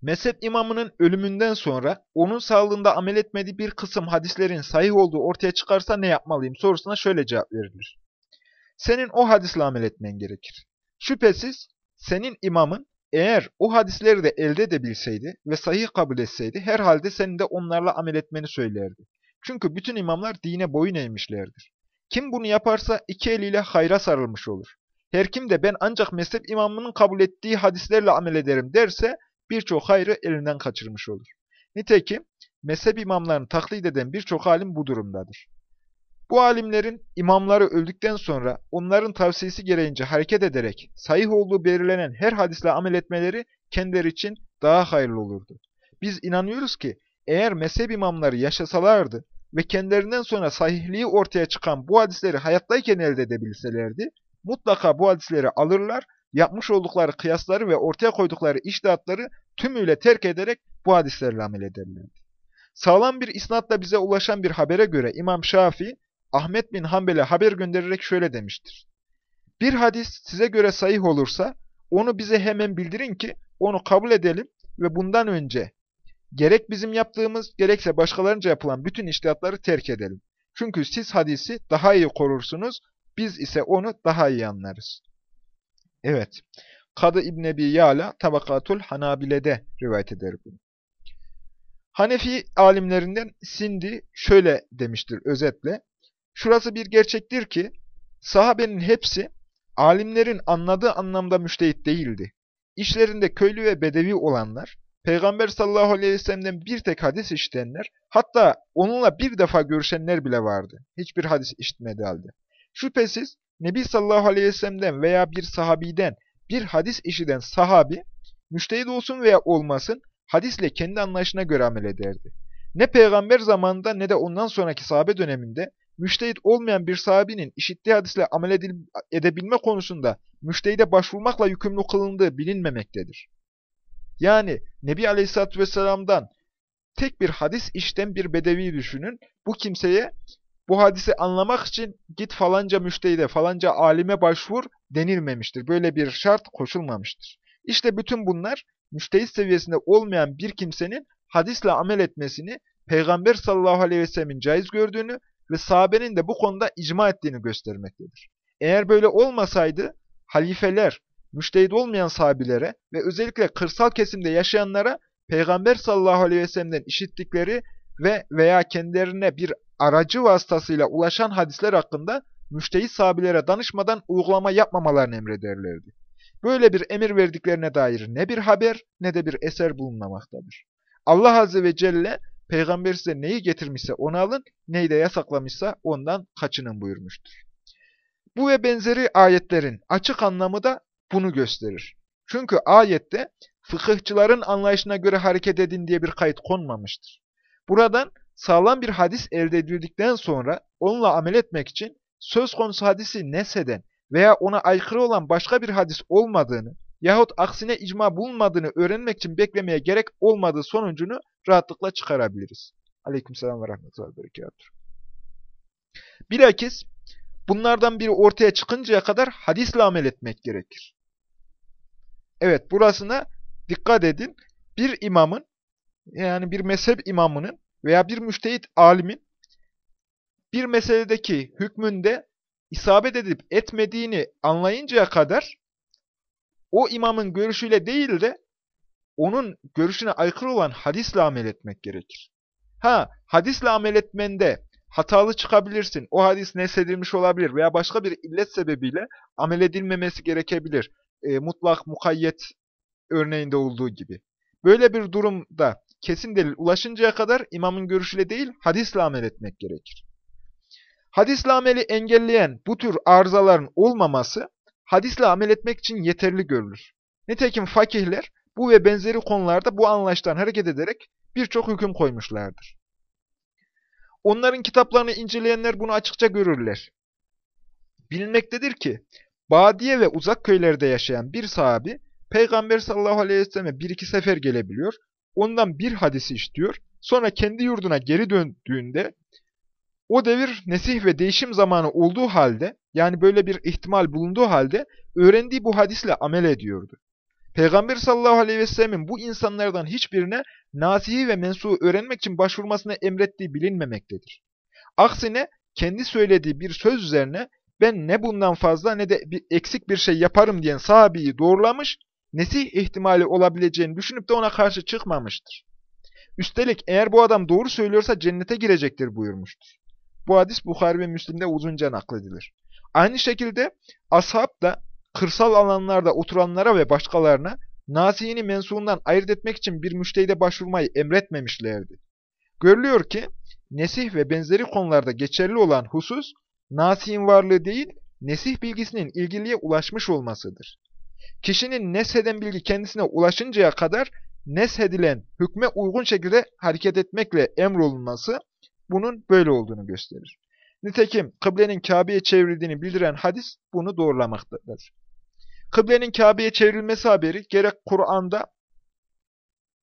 Mezhep imamının ölümünden sonra onun sağlığında amel etmediği bir kısım hadislerin sahih olduğu ortaya çıkarsa ne yapmalıyım sorusuna şöyle cevap verilir. Senin o hadisle amel etmen gerekir. Şüphesiz senin imamın eğer o hadisleri de elde edebilseydi ve sahih kabul etseydi herhalde senin de onlarla amel etmeni söylerdi. Çünkü bütün imamlar dine boyun eğmişlerdir. Kim bunu yaparsa iki eliyle hayra sarılmış olur. Her kim de ben ancak mezhep imamının kabul ettiği hadislerle amel ederim derse birçok hayrı elinden kaçırmış olur. Nitekim mezhep imamlarını taklit eden birçok alim bu durumdadır. Bu alimlerin imamları öldükten sonra onların tavsiyesi gereğince hareket ederek sahih olduğu belirlenen her hadisle amel etmeleri kendileri için daha hayırlı olurdu. Biz inanıyoruz ki eğer mezhep imamları yaşasalardı ve kendilerinden sonra sahihliği ortaya çıkan bu hadisleri hayattayken elde edebilselerdi, mutlaka bu hadisleri alırlar, yapmış oldukları kıyasları ve ortaya koydukları iştihatları tümüyle terk ederek bu hadislerle amel ederlerdi. Sağlam bir isnatla bize ulaşan bir habere göre İmam Şafii, Ahmet bin Hanbel'e haber göndererek şöyle demiştir. Bir hadis size göre sahih olursa, onu bize hemen bildirin ki onu kabul edelim ve bundan önce gerek bizim yaptığımız gerekse başkalarınca yapılan bütün iştihatları terk edelim. Çünkü siz hadisi daha iyi korursunuz, biz ise onu daha iyi anlarız. Evet, Kadı İbn Ebi Yala Tabakatul Hanabile'de rivayet eder bunu. Hanefi alimlerinden Sindi şöyle demiştir özetle. Şurası bir gerçektir ki, sahabenin hepsi alimlerin anladığı anlamda müştehit değildi. İşlerinde köylü ve bedevi olanlar, Peygamber sallallahu aleyhi ve sellem'den bir tek hadis işitenler, hatta onunla bir defa görüşenler bile vardı. Hiçbir hadis işitmedi halde. Şüphesiz Nebi sallallahu aleyhi ve sellem'den veya bir sahabiden bir hadis işiden sahabi, müştehit olsun veya olmasın, hadisle kendi anlayışına göre amel ederdi. Ne peygamber zamanında ne de ondan sonraki sahabe döneminde müştehit olmayan bir sahabinin işittiği hadisle amel edil edebilme konusunda müştehide başvurmakla yükümlü kılındığı bilinmemektedir. Yani Nebi Aleyhisselatü Vesselam'dan tek bir hadis işten bir bedevi düşünün. Bu kimseye bu hadisi anlamak için git falanca müştehide, falanca alime başvur denilmemiştir. Böyle bir şart koşulmamıştır. İşte bütün bunlar müştehit seviyesinde olmayan bir kimsenin hadisle amel etmesini Peygamber sallallahu aleyhi ve sellemin caiz gördüğünü ve sahabenin de bu konuda icma ettiğini göstermektedir. Eğer böyle olmasaydı halifeler, müştehit olmayan sahabilere ve özellikle kırsal kesimde yaşayanlara Peygamber sallallahu aleyhi ve sellem'den işittikleri ve veya kendilerine bir aracı vasıtasıyla ulaşan hadisler hakkında müştehit sahabilere danışmadan uygulama yapmamalarını emrederlerdi. Böyle bir emir verdiklerine dair ne bir haber ne de bir eser bulunmamaktadır. Allah Azze ve Celle peygamber size neyi getirmişse onu alın, neyi de yasaklamışsa ondan kaçının buyurmuştur. Bu ve benzeri ayetlerin açık anlamı da bunu gösterir. Çünkü ayette fıkıhçıların anlayışına göre hareket edin diye bir kayıt konmamıştır. Buradan sağlam bir hadis elde edildikten sonra onunla amel etmek için söz konusu hadisi nesheden veya ona aykırı olan başka bir hadis olmadığını yahut aksine icma bulunmadığını öğrenmek için beklemeye gerek olmadığı sonucunu rahatlıkla çıkarabiliriz. Aleykümselam ve rahmetullahi ve berekatuhu. Bilakis bunlardan biri ortaya çıkıncaya kadar hadisle amel etmek gerekir. Evet burasına dikkat edin. Bir imamın yani bir mezhep imamının veya bir müştehit alimin bir meseledeki hükmünde isabet edip etmediğini anlayıncaya kadar o imamın görüşüyle değil de onun görüşüne aykırı olan hadisle amel etmek gerekir. Ha, hadisle amel etmende hatalı çıkabilirsin. O hadis nesedilmiş olabilir veya başka bir illet sebebiyle amel edilmemesi gerekebilir. E, mutlak mukayyet örneğinde olduğu gibi. Böyle bir durumda kesin delil ulaşıncaya kadar imamın görüşüyle değil hadisle amel etmek gerekir. Hadisle ameli engelleyen bu tür arızaların olmaması hadisle amel etmek için yeterli görülür. Nitekim fakihler bu ve benzeri konularda bu anlayıştan hareket ederek birçok hüküm koymuşlardır. Onların kitaplarını inceleyenler bunu açıkça görürler. Bilinmektedir ki, badiye ve uzak köylerde yaşayan bir sahabi, Peygamber sallallahu aleyhi ve selleme bir iki sefer gelebiliyor, ondan bir hadisi işliyor, sonra kendi yurduna geri döndüğünde, o devir nesih ve değişim zamanı olduğu halde, yani böyle bir ihtimal bulunduğu halde, öğrendiği bu hadisle amel ediyordu. Peygamber sallallahu aleyhi ve sellemin bu insanlardan hiçbirine nasihi ve mensuğu öğrenmek için başvurmasını emrettiği bilinmemektedir. Aksine kendi söylediği bir söz üzerine ben ne bundan fazla ne de bir eksik bir şey yaparım diyen sahabeyi doğrulamış, nesih ihtimali olabileceğini düşünüp de ona karşı çıkmamıştır. Üstelik eğer bu adam doğru söylüyorsa cennete girecektir buyurmuştur. Bu hadis Bukhari ve Müslim'de uzunca nakledilir. Aynı şekilde ashab da kırsal alanlarda oturanlara ve başkalarına nasihini mensuğundan ayırt etmek için bir müştehide başvurmayı emretmemişlerdi. Görülüyor ki, nesih ve benzeri konularda geçerli olan husus, nasihin varlığı değil, nesih bilgisinin ilgiliye ulaşmış olmasıdır. Kişinin nesheden bilgi kendisine ulaşıncaya kadar neshedilen hükme uygun şekilde hareket etmekle emrolunması bunun böyle olduğunu gösterir. Nitekim kıblenin Kabe'ye çevrildiğini bildiren hadis bunu doğrulamaktadır. Kıblenin Kabe'ye çevrilmesi haberi gerek Kur'an'da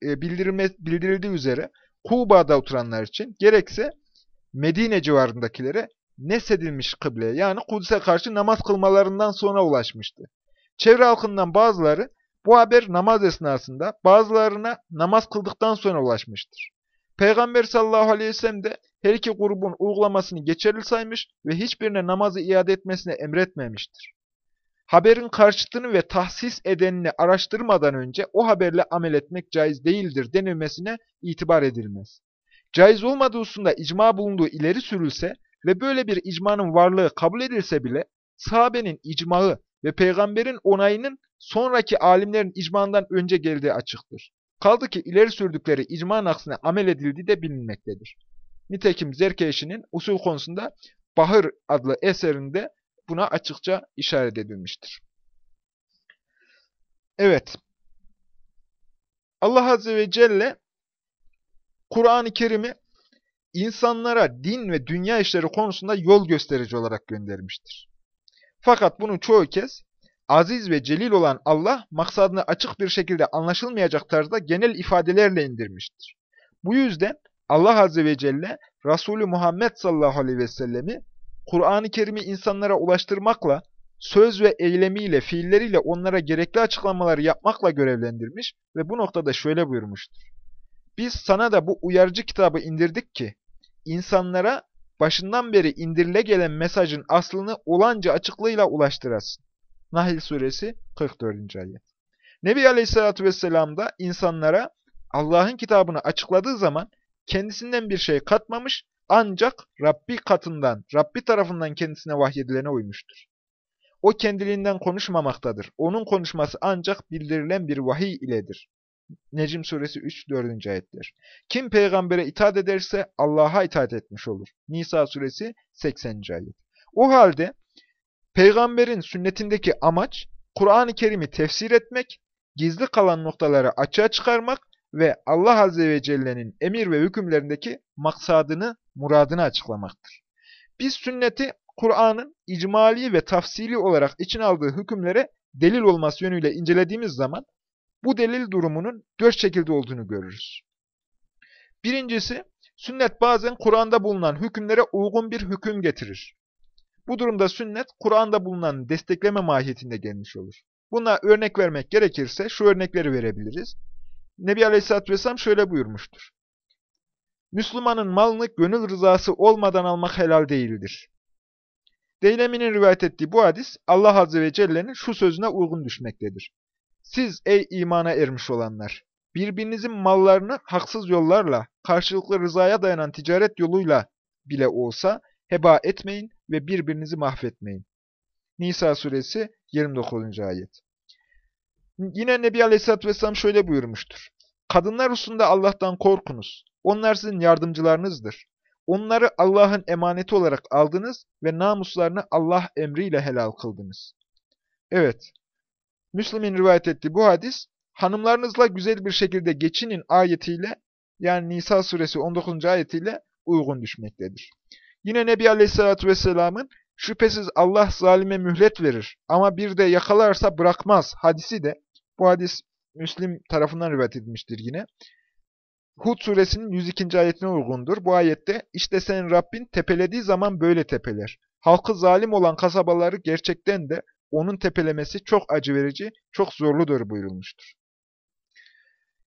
e, bildirildiği üzere Kuba'da oturanlar için gerekse Medine civarındakilere nesedilmiş kıbleye yani Kudüs'e karşı namaz kılmalarından sonra ulaşmıştı. Çevre halkından bazıları bu haber namaz esnasında bazılarına namaz kıldıktan sonra ulaşmıştır. Peygamber sallallahu aleyhi ve sellem de her iki grubun uygulamasını geçerli saymış ve hiçbirine namazı iade etmesine emretmemiştir. Haberin karşıtını ve tahsis edenini araştırmadan önce o haberle amel etmek caiz değildir denilmesine itibar edilmez. Caiz olmadığı hususunda icma bulunduğu ileri sürülse ve böyle bir icmanın varlığı kabul edilse bile sahabenin icmağı ve peygamberin onayının sonraki alimlerin icmandan önce geldiği açıktır. Kaldı ki ileri sürdükleri icma aksine amel edildiği de bilinmektedir. Nitekim Zerkeşi'nin usul konusunda Bahır adlı eserinde buna açıkça işaret edilmiştir. Evet. Allah Azze ve Celle Kur'an-ı Kerim'i insanlara din ve dünya işleri konusunda yol gösterici olarak göndermiştir. Fakat bunu çoğu kez aziz ve celil olan Allah maksadını açık bir şekilde anlaşılmayacak tarzda genel ifadelerle indirmiştir. Bu yüzden Allah Azze ve Celle Resulü Muhammed sallallahu aleyhi ve sellemi Kur'an-ı Kerim'i insanlara ulaştırmakla, söz ve eylemiyle, fiilleriyle onlara gerekli açıklamaları yapmakla görevlendirmiş ve bu noktada şöyle buyurmuştur. Biz sana da bu uyarıcı kitabı indirdik ki, insanlara başından beri indirile gelen mesajın aslını olanca açıklığıyla ulaştırasın. Nahl suresi 44. ayet. Nebi Aleyhisselatü Vesselam da insanlara Allah'ın kitabını açıkladığı zaman kendisinden bir şey katmamış ancak Rabbi katından, Rabbi tarafından kendisine vahyedilene uymuştur. O kendiliğinden konuşmamaktadır. Onun konuşması ancak bildirilen bir vahiy iledir. Necim suresi 3-4. ayetler. Kim peygambere itaat ederse Allah'a itaat etmiş olur. Nisa suresi 80. ayet. O halde peygamberin sünnetindeki amaç Kur'an-ı Kerim'i tefsir etmek, gizli kalan noktaları açığa çıkarmak ve Allah Azze ve Celle'nin emir ve hükümlerindeki maksadını, muradını açıklamaktır. Biz sünneti Kur'an'ın icmali ve tafsili olarak için aldığı hükümlere delil olması yönüyle incelediğimiz zaman bu delil durumunun dört şekilde olduğunu görürüz. Birincisi, sünnet bazen Kur'an'da bulunan hükümlere uygun bir hüküm getirir. Bu durumda sünnet, Kur'an'da bulunan destekleme mahiyetinde gelmiş olur. Buna örnek vermek gerekirse şu örnekleri verebiliriz. Nebi Aleyhisselatü Vesselam şöyle buyurmuştur. Müslümanın malını gönül rızası olmadan almak helal değildir. Deylemi'nin rivayet ettiği bu hadis Allah Azze ve Celle'nin şu sözüne uygun düşmektedir. Siz ey imana ermiş olanlar! Birbirinizin mallarını haksız yollarla, karşılıklı rızaya dayanan ticaret yoluyla bile olsa heba etmeyin ve birbirinizi mahvetmeyin. Nisa suresi 29. ayet. Yine Nebi Aleyhisselatü Vesselam şöyle buyurmuştur. Kadınlar hususunda Allah'tan korkunuz. Onlar sizin yardımcılarınızdır. Onları Allah'ın emaneti olarak aldınız ve namuslarını Allah emriyle helal kıldınız. Evet, Müslim'in rivayet ettiği bu hadis, hanımlarınızla güzel bir şekilde geçinin ayetiyle, yani Nisa suresi 19. ayetiyle uygun düşmektedir. Yine Nebi Aleyhisselatü Vesselam'ın şüphesiz Allah zalime mühlet verir ama bir de yakalarsa bırakmaz hadisi de bu hadis Müslim tarafından rivayet edilmiştir yine. Hud suresinin 102. ayetine uygundur. Bu ayette işte senin Rabbin tepelediği zaman böyle tepeler. Halkı zalim olan kasabaları gerçekten de onun tepelemesi çok acı verici, çok zorludur buyurulmuştur.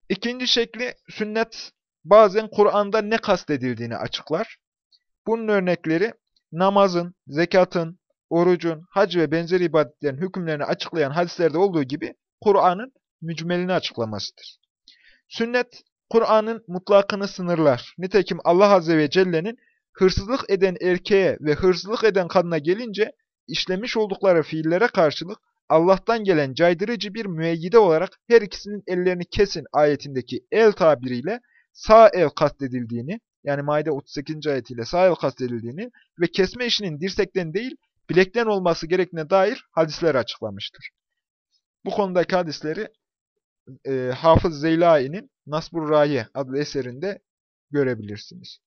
İkinci şekli sünnet bazen Kur'an'da ne kastedildiğini açıklar. Bunun örnekleri namazın, zekatın, orucun, hac ve benzeri ibadetlerin hükümlerini açıklayan hadislerde olduğu gibi Kur'an'ın mücmelini açıklamasıdır. Sünnet, Kur'an'ın mutlakını sınırlar. Nitekim Allah Azze ve Celle'nin hırsızlık eden erkeğe ve hırsızlık eden kadına gelince işlemiş oldukları fiillere karşılık Allah'tan gelen caydırıcı bir müeyyide olarak her ikisinin ellerini kesin ayetindeki el tabiriyle sağ el kastedildiğini, yani Maide 38. ayetiyle sağ el kastedildiğini ve kesme işinin dirsekten değil, bilekten olması gerektiğine dair hadisler açıklamıştır. Bu konudaki hadisleri e, Hafız Zeylai'nin Nasbur Raye adlı eserinde görebilirsiniz.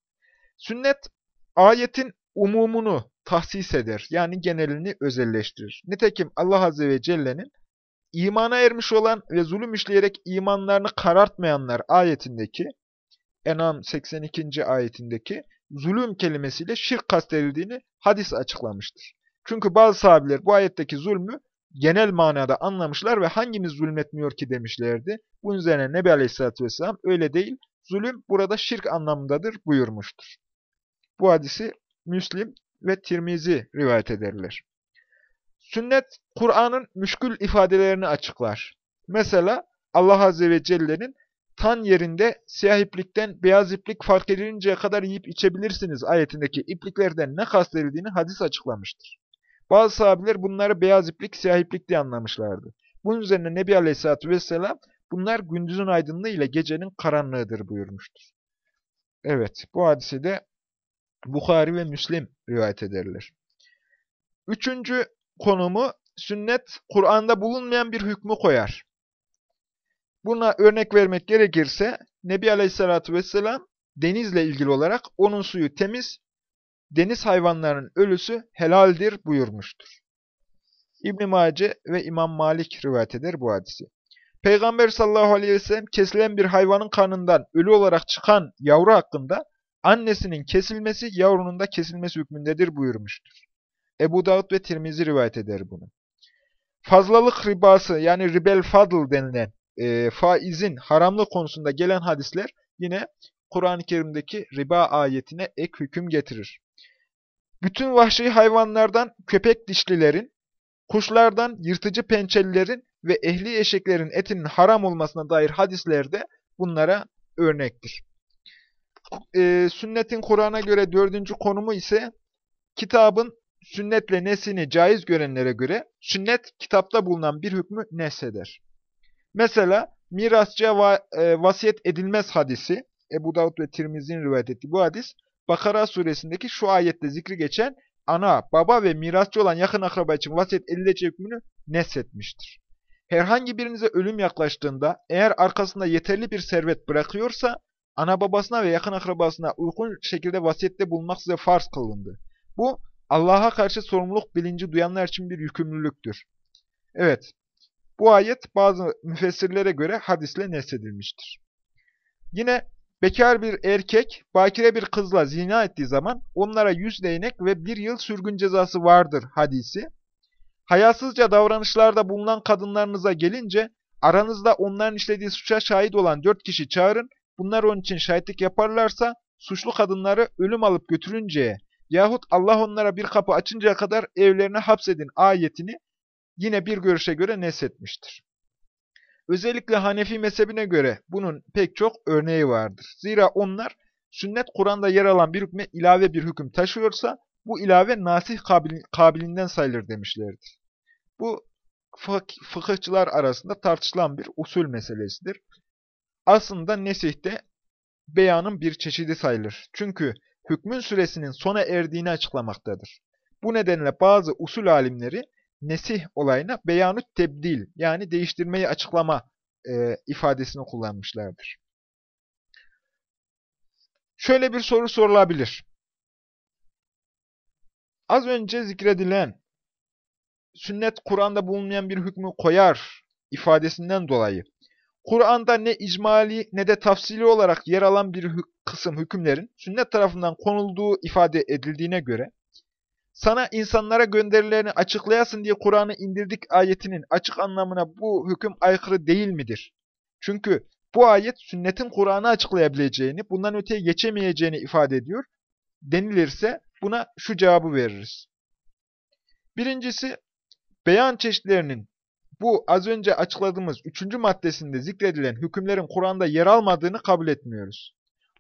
Sünnet, ayetin umumunu tahsis eder. Yani genelini özelleştirir. Nitekim Allah Azze ve Celle'nin imana ermiş olan ve zulüm işleyerek imanlarını karartmayanlar ayetindeki, Enam 82. ayetindeki zulüm kelimesiyle şirk kastedildiğini hadis açıklamıştır. Çünkü bazı sahabiler bu ayetteki zulmü genel manada anlamışlar ve hangimiz zulmetmiyor ki demişlerdi. Bunun üzerine Nebi Aleyhisselatü Vesselam öyle değil, zulüm burada şirk anlamındadır buyurmuştur. Bu hadisi Müslim ve Tirmizi rivayet ederler. Sünnet, Kur'an'ın müşkül ifadelerini açıklar. Mesela Allah Azze ve Celle'nin tan yerinde siyah iplikten beyaz iplik fark edilinceye kadar yiyip içebilirsiniz ayetindeki ipliklerden ne kastedildiğini hadis açıklamıştır. Bazı sahabiler bunları beyaz iplik, siyah iplik diye anlamışlardı. Bunun üzerine Nebi Aleyhisselatü Vesselam bunlar gündüzün aydınlığı ile gecenin karanlığıdır buyurmuştur. Evet, bu hadisi de Bukhari ve Müslim rivayet ederler. Üçüncü konumu sünnet Kur'an'da bulunmayan bir hükmü koyar. Buna örnek vermek gerekirse Nebi Aleyhisselatü Vesselam denizle ilgili olarak onun suyu temiz, deniz hayvanlarının ölüsü helaldir buyurmuştur. İbn-i Mace ve İmam Malik rivayet eder bu hadisi. Peygamber sallallahu aleyhi ve sellem kesilen bir hayvanın kanından ölü olarak çıkan yavru hakkında annesinin kesilmesi yavrunun da kesilmesi hükmündedir buyurmuştur. Ebu Davud ve Tirmizi rivayet eder bunu. Fazlalık ribası yani ribel fadl denilen e, faizin haramlık konusunda gelen hadisler yine Kur'an-ı Kerim'deki riba ayetine ek hüküm getirir. Bütün vahşi hayvanlardan köpek dişlilerin, kuşlardan yırtıcı pençelilerin ve ehli eşeklerin etinin haram olmasına dair hadislerde bunlara örnektir. Ee, sünnetin Kur'an'a göre dördüncü konumu ise kitabın sünnetle nesini caiz görenlere göre sünnet kitapta bulunan bir hükmü nesheder. Mesela mirasçıya va e, vasiyet edilmez hadisi, Ebu Davud ve Tirmizi'nin rivayet ettiği bu hadis, Bakara suresindeki şu ayette zikri geçen ana, baba ve mirasçı olan yakın akraba için vasiyet edilecek hükmünü neshetmiştir. Herhangi birinize ölüm yaklaştığında eğer arkasında yeterli bir servet bırakıyorsa ana babasına ve yakın akrabasına uygun şekilde vasiyette bulunmak size farz kılındı. Bu Allah'a karşı sorumluluk bilinci duyanlar için bir yükümlülüktür. Evet, bu ayet bazı müfessirlere göre hadisle nesedilmiştir. Yine bekar bir erkek bakire bir kızla zina ettiği zaman onlara yüz değnek ve bir yıl sürgün cezası vardır hadisi. Hayasızca davranışlarda bulunan kadınlarınıza gelince aranızda onların işlediği suça şahit olan dört kişi çağırın. Bunlar onun için şahitlik yaparlarsa suçlu kadınları ölüm alıp götürünceye yahut Allah onlara bir kapı açıncaya kadar evlerine hapsedin ayetini yine bir görüşe göre neshetmiştir. Özellikle Hanefi mezhebine göre bunun pek çok örneği vardır. Zira onlar sünnet Kur'an'da yer alan bir hükme ilave bir hüküm taşıyorsa bu ilave nasih kabil, kabilinden sayılır demişlerdir. Bu fıkıhçılar arasında tartışılan bir usul meselesidir. Aslında nesihte beyanın bir çeşidi sayılır. Çünkü hükmün süresinin sona erdiğini açıklamaktadır. Bu nedenle bazı usul alimleri nesih olayına beyanı tebdil yani değiştirmeyi açıklama e, ifadesini kullanmışlardır. Şöyle bir soru sorulabilir. Az önce zikredilen sünnet Kur'an'da bulunmayan bir hükmü koyar ifadesinden dolayı Kur'an'da ne icmali ne de tafsili olarak yer alan bir hük kısım hükümlerin sünnet tarafından konulduğu ifade edildiğine göre sana insanlara gönderilerini açıklayasın diye Kur'an'ı indirdik ayetinin açık anlamına bu hüküm aykırı değil midir? Çünkü bu ayet sünnetin Kur'an'ı açıklayabileceğini, bundan öteye geçemeyeceğini ifade ediyor. Denilirse buna şu cevabı veririz. Birincisi, beyan çeşitlerinin bu az önce açıkladığımız üçüncü maddesinde zikredilen hükümlerin Kur'an'da yer almadığını kabul etmiyoruz.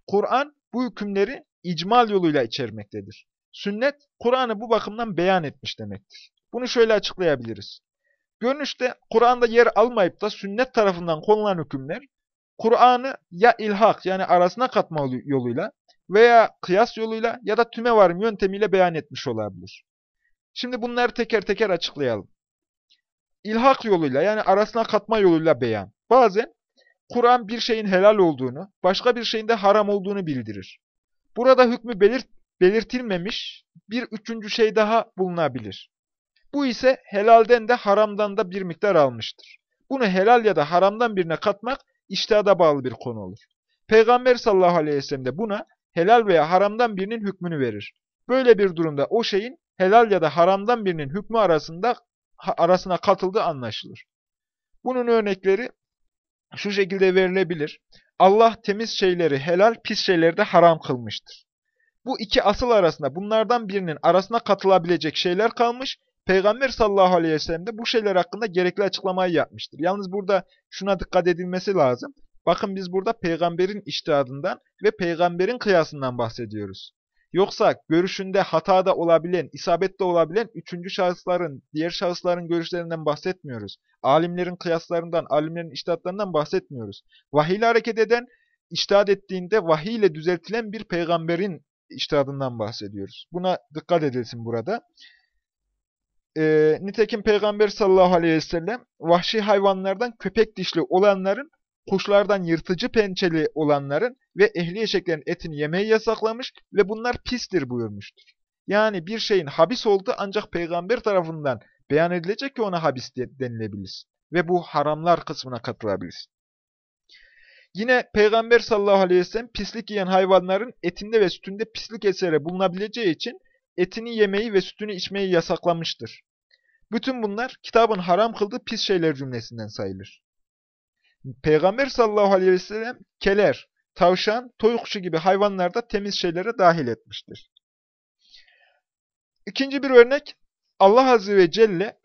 Kur'an bu hükümleri icmal yoluyla içermektedir. Sünnet, Kur'an'ı bu bakımdan beyan etmiş demektir. Bunu şöyle açıklayabiliriz. Görünüşte Kur'an'da yer almayıp da sünnet tarafından konulan hükümler, Kur'an'ı ya ilhak yani arasına katma yoluyla veya kıyas yoluyla ya da tüme varım yöntemiyle beyan etmiş olabilir. Şimdi bunları teker teker açıklayalım. İlhak yoluyla yani arasına katma yoluyla beyan. Bazen Kur'an bir şeyin helal olduğunu, başka bir şeyin de haram olduğunu bildirir. Burada hükmü belirt belirtilmemiş bir üçüncü şey daha bulunabilir. Bu ise helalden de haramdan da bir miktar almıştır. Bunu helal ya da haramdan birine katmak iştihada bağlı bir konu olur. Peygamber sallallahu aleyhi ve sellem de buna helal veya haramdan birinin hükmünü verir. Böyle bir durumda o şeyin helal ya da haramdan birinin hükmü arasında arasına katıldığı anlaşılır. Bunun örnekleri şu şekilde verilebilir. Allah temiz şeyleri helal, pis şeyleri de haram kılmıştır. Bu iki asıl arasında bunlardan birinin arasına katılabilecek şeyler kalmış. Peygamber sallallahu aleyhi ve sellem de bu şeyler hakkında gerekli açıklamayı yapmıştır. Yalnız burada şuna dikkat edilmesi lazım. Bakın biz burada peygamberin iştihadından ve peygamberin kıyasından bahsediyoruz. Yoksa görüşünde hatada olabilen, isabette olabilen üçüncü şahısların, diğer şahısların görüşlerinden bahsetmiyoruz. Alimlerin kıyaslarından, alimlerin iştihatlarından bahsetmiyoruz. Vahiy ile hareket eden, iştihat ettiğinde vahiy ile düzeltilen bir peygamberin iştihadından bahsediyoruz. Buna dikkat edilsin burada. E, nitekim Peygamber sallallahu aleyhi ve sellem vahşi hayvanlardan köpek dişli olanların kuşlardan yırtıcı pençeli olanların ve ehli eşeklerin etini yemeyi yasaklamış ve bunlar pistir buyurmuştur. Yani bir şeyin habis olduğu ancak peygamber tarafından beyan edilecek ki ona habis denilebilir. Ve bu haramlar kısmına katılabilir. Yine Peygamber sallallahu aleyhi ve sellem pislik yiyen hayvanların etinde ve sütünde pislik eseri bulunabileceği için etini yemeyi ve sütünü içmeyi yasaklamıştır. Bütün bunlar kitabın haram kıldığı pis şeyler cümlesinden sayılır. Peygamber sallallahu aleyhi ve sellem keler, tavşan, toy kuşu gibi hayvanlarda temiz şeylere dahil etmiştir. İkinci bir örnek, Allah Azze ve Celle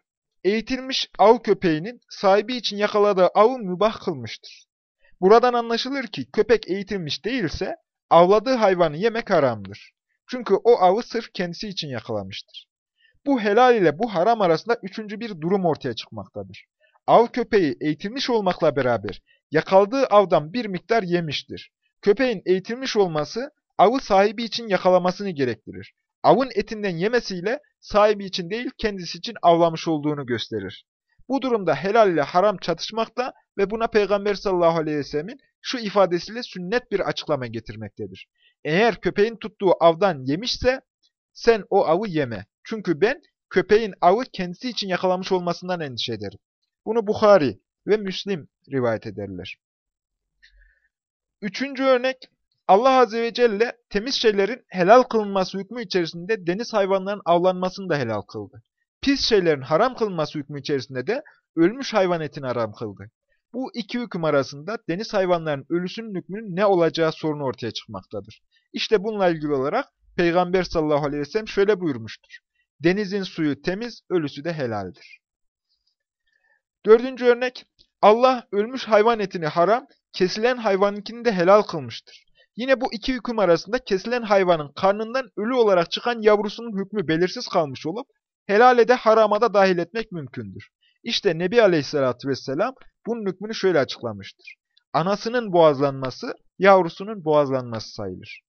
eğitilmiş av köpeğinin sahibi için yakaladığı avı mübah kılmıştır. Buradan anlaşılır ki köpek eğitilmiş değilse avladığı hayvanı yemek haramdır. Çünkü o avı sırf kendisi için yakalamıştır. Bu helal ile bu haram arasında üçüncü bir durum ortaya çıkmaktadır av köpeği eğitilmiş olmakla beraber yakaladığı avdan bir miktar yemiştir. Köpeğin eğitilmiş olması avı sahibi için yakalamasını gerektirir. Avın etinden yemesiyle sahibi için değil kendisi için avlamış olduğunu gösterir. Bu durumda helal ile haram çatışmakta ve buna Peygamber sallallahu aleyhi ve sellemin şu ifadesiyle sünnet bir açıklama getirmektedir. Eğer köpeğin tuttuğu avdan yemişse sen o avı yeme. Çünkü ben köpeğin avı kendisi için yakalamış olmasından endişe ederim. Bunu Bukhari ve Müslim rivayet ederler. Üçüncü örnek, Allah Azze ve Celle temiz şeylerin helal kılınması hükmü içerisinde deniz hayvanlarının avlanmasını da helal kıldı. Pis şeylerin haram kılınması hükmü içerisinde de ölmüş hayvan etini haram kıldı. Bu iki hüküm arasında deniz hayvanlarının ölüsünün hükmünün ne olacağı sorunu ortaya çıkmaktadır. İşte bununla ilgili olarak Peygamber sallallahu aleyhi ve sellem şöyle buyurmuştur. Denizin suyu temiz, ölüsü de helaldir. Dördüncü örnek, Allah ölmüş hayvan etini haram, kesilen hayvanınkini de helal kılmıştır. Yine bu iki hüküm arasında kesilen hayvanın karnından ölü olarak çıkan yavrusunun hükmü belirsiz kalmış olup, helale de harama da dahil etmek mümkündür. İşte Nebi Aleyhisselatü Vesselam bunun hükmünü şöyle açıklamıştır. Anasının boğazlanması, yavrusunun boğazlanması sayılır.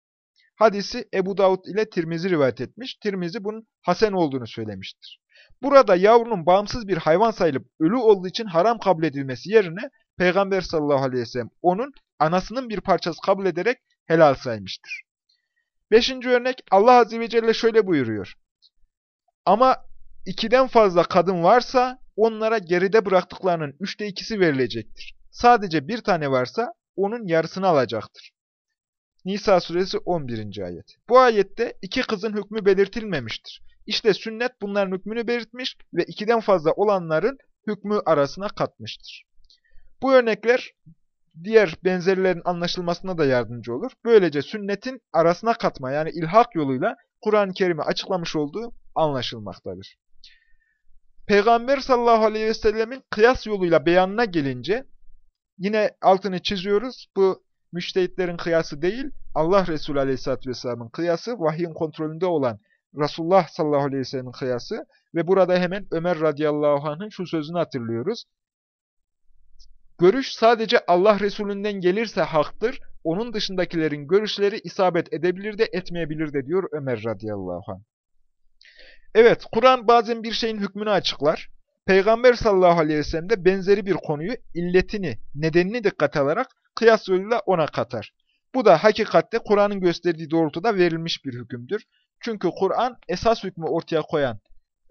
Hadisi Ebu Davud ile Tirmizi rivayet etmiş. Tirmizi bunun Hasen olduğunu söylemiştir. Burada yavrunun bağımsız bir hayvan sayılıp ölü olduğu için haram kabul edilmesi yerine Peygamber sallallahu aleyhi ve sellem onun anasının bir parçası kabul ederek helal saymıştır. Beşinci örnek Allah azze ve celle şöyle buyuruyor. Ama ikiden fazla kadın varsa onlara geride bıraktıklarının üçte ikisi verilecektir. Sadece bir tane varsa onun yarısını alacaktır. Nisa suresi 11. ayet. Bu ayette iki kızın hükmü belirtilmemiştir. İşte sünnet bunların hükmünü belirtmiş ve ikiden fazla olanların hükmü arasına katmıştır. Bu örnekler diğer benzerlerin anlaşılmasına da yardımcı olur. Böylece sünnetin arasına katma yani ilhak yoluyla Kur'an-ı Kerim'i açıklamış olduğu anlaşılmaktadır. Peygamber sallallahu aleyhi ve sellemin kıyas yoluyla beyanına gelince yine altını çiziyoruz. Bu müştehitlerin kıyası değil, Allah Resulü aleyhisselatü vesselamın kıyası vahyin kontrolünde olan Resulullah sallallahu aleyhi ve sellem'in kıyası ve burada hemen Ömer radıyallahu anh'ın şu sözünü hatırlıyoruz. Görüş sadece Allah Resulünden gelirse haktır, onun dışındakilerin görüşleri isabet edebilir de etmeyebilir de diyor Ömer radıyallahu anh. Evet, Kur'an bazen bir şeyin hükmünü açıklar. Peygamber sallallahu aleyhi ve sellem de benzeri bir konuyu, illetini, nedenini dikkat alarak kıyas yoluyla ona katar. Bu da hakikatte Kur'an'ın gösterdiği doğrultuda verilmiş bir hükümdür. Çünkü Kur'an esas hükmü ortaya koyan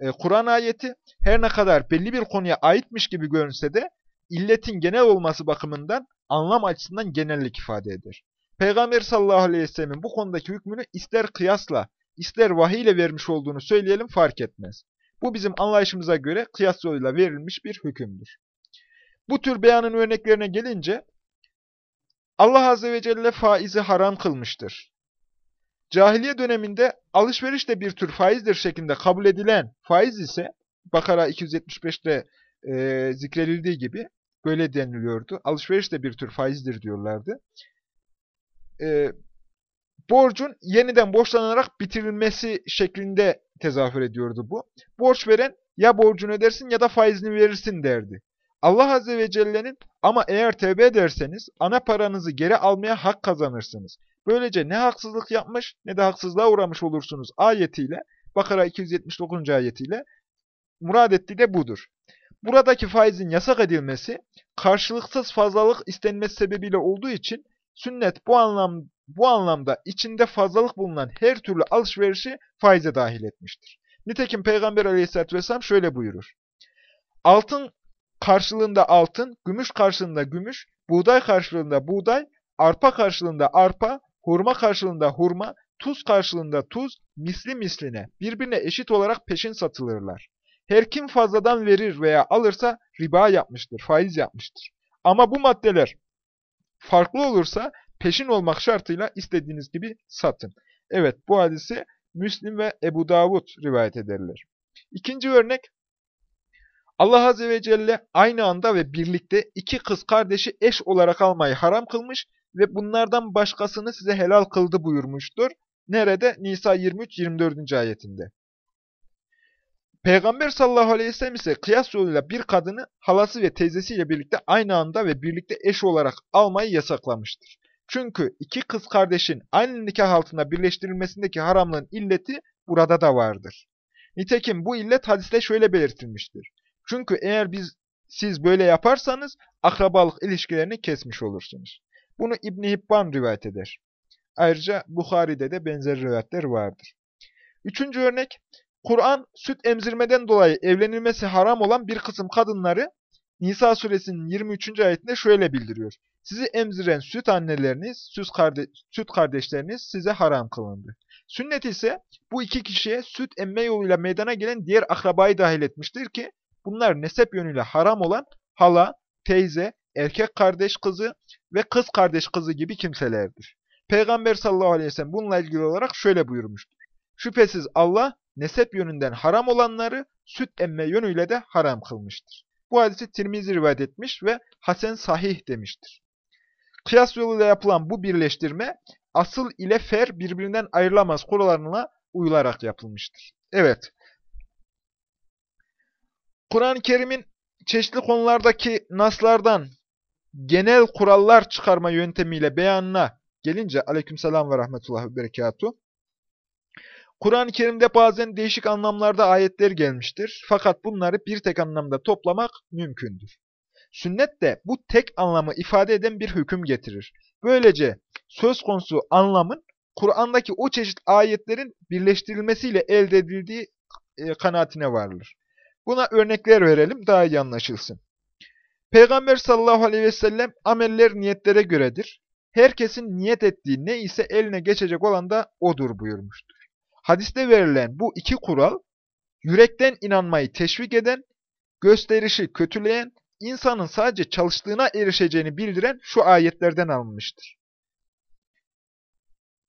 e, Kur'an ayeti her ne kadar belli bir konuya aitmiş gibi görünse de illetin genel olması bakımından anlam açısından genellik ifade eder. Peygamber sallallahu aleyhi ve sellemin bu konudaki hükmünü ister kıyasla, ister vahiy ile vermiş olduğunu söyleyelim fark etmez. Bu bizim anlayışımıza göre kıyas yoluyla verilmiş bir hükümdür. Bu tür beyanın örneklerine gelince Allah Azze ve Celle faizi haram kılmıştır. Cahiliye döneminde alışveriş de bir tür faizdir şeklinde kabul edilen faiz ise Bakara 275'te e, zikredildiği gibi böyle deniliyordu. Alışveriş de bir tür faizdir diyorlardı. E, borcun yeniden borçlanarak bitirilmesi şeklinde tezahür ediyordu bu. Borç veren ya borcunu ödersin ya da faizini verirsin derdi. Allah Azze ve Celle'nin ama eğer tevbe ederseniz ana paranızı geri almaya hak kazanırsınız. Böylece ne haksızlık yapmış ne de haksızlığa uğramış olursunuz ayetiyle, Bakara 279. ayetiyle murad ettiği de budur. Buradaki faizin yasak edilmesi, karşılıksız fazlalık istenmesi sebebiyle olduğu için sünnet bu anlam bu anlamda içinde fazlalık bulunan her türlü alışverişi faize dahil etmiştir. Nitekim Peygamber aleyhissalatü vesselam şöyle buyurur. Altın karşılığında altın, gümüş karşılığında gümüş, buğday karşılığında buğday, arpa karşılığında arpa, hurma karşılığında hurma, tuz karşılığında tuz, misli misline, birbirine eşit olarak peşin satılırlar. Her kim fazladan verir veya alırsa riba yapmıştır, faiz yapmıştır. Ama bu maddeler farklı olursa peşin olmak şartıyla istediğiniz gibi satın. Evet bu hadisi Müslim ve Ebu Davud rivayet ederler. İkinci örnek Allah Azze ve Celle aynı anda ve birlikte iki kız kardeşi eş olarak almayı haram kılmış ve bunlardan başkasını size helal kıldı buyurmuştur. Nerede? Nisa 23-24. ayetinde. Peygamber sallallahu aleyhi ve sellem ise kıyas yoluyla bir kadını halası ve teyzesiyle birlikte aynı anda ve birlikte eş olarak almayı yasaklamıştır. Çünkü iki kız kardeşin aynı nikah altında birleştirilmesindeki haramlığın illeti burada da vardır. Nitekim bu illet hadiste şöyle belirtilmiştir. Çünkü eğer biz siz böyle yaparsanız akrabalık ilişkilerini kesmiş olursunuz. Bunu İbn Hibban rivayet eder. Ayrıca Bukhari'de de benzer rivayetler vardır. Üçüncü örnek, Kur'an süt emzirmeden dolayı evlenilmesi haram olan bir kısım kadınları Nisa suresinin 23. ayetinde şöyle bildiriyor. Sizi emziren süt anneleriniz, süt, karde süt kardeşleriniz size haram kılındı. Sünnet ise bu iki kişiye süt emme yoluyla meydana gelen diğer akrabayı dahil etmiştir ki bunlar nesep yönüyle haram olan hala, teyze, erkek kardeş kızı ve kız kardeş kızı gibi kimselerdir. Peygamber sallallahu aleyhi ve sellem bununla ilgili olarak şöyle buyurmuştur. Şüphesiz Allah nesep yönünden haram olanları süt emme yönüyle de haram kılmıştır. Bu hadisi Tirmizi rivayet etmiş ve Hasen sahih demiştir. Kıyas yoluyla yapılan bu birleştirme asıl ile fer birbirinden ayrılamaz kurallarına uyularak yapılmıştır. Evet. Kur'an-ı Kerim'in çeşitli konulardaki naslardan genel kurallar çıkarma yöntemiyle beyanına gelince aleykümselam ve rahmetullah ve berekatuhu. Kur'an-ı Kerim'de bazen değişik anlamlarda ayetler gelmiştir. Fakat bunları bir tek anlamda toplamak mümkündür. Sünnet de bu tek anlamı ifade eden bir hüküm getirir. Böylece söz konusu anlamın Kur'an'daki o çeşit ayetlerin birleştirilmesiyle elde edildiği e, kanaatine varılır. Buna örnekler verelim daha iyi anlaşılsın. Peygamber sallallahu aleyhi ve sellem ameller niyetlere göredir. Herkesin niyet ettiği ne ise eline geçecek olan da odur buyurmuştur. Hadiste verilen bu iki kural, yürekten inanmayı teşvik eden, gösterişi kötüleyen, insanın sadece çalıştığına erişeceğini bildiren şu ayetlerden alınmıştır.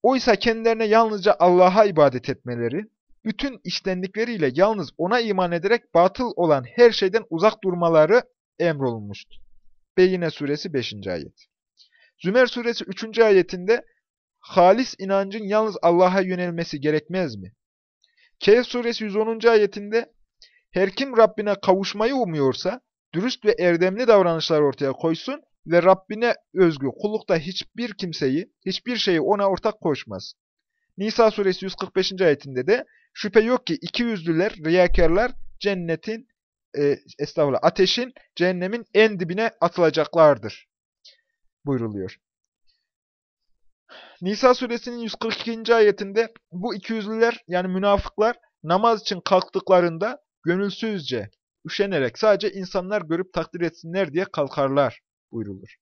Oysa kendilerine yalnızca Allah'a ibadet etmeleri, bütün iştenlikleriyle yalnız ona iman ederek batıl olan her şeyden uzak durmaları emrolunmuştu. Beyine suresi 5. ayet. Zümer suresi 3. ayetinde halis inancın yalnız Allah'a yönelmesi gerekmez mi? Kehf suresi 110. ayetinde her kim Rabbine kavuşmayı umuyorsa dürüst ve erdemli davranışlar ortaya koysun ve Rabbine özgü kullukta hiçbir kimseyi, hiçbir şeyi ona ortak koşmaz. Nisa suresi 145. ayetinde de şüphe yok ki iki yüzlüler, riyakarlar cennetin, e, estağfurullah, ateşin, cehennemin en dibine atılacaklardır buyruluyor. Nisa suresinin 142. ayetinde bu iki yüzlüler yani münafıklar namaz için kalktıklarında gönülsüzce, üşenerek sadece insanlar görüp takdir etsinler diye kalkarlar buyrulur.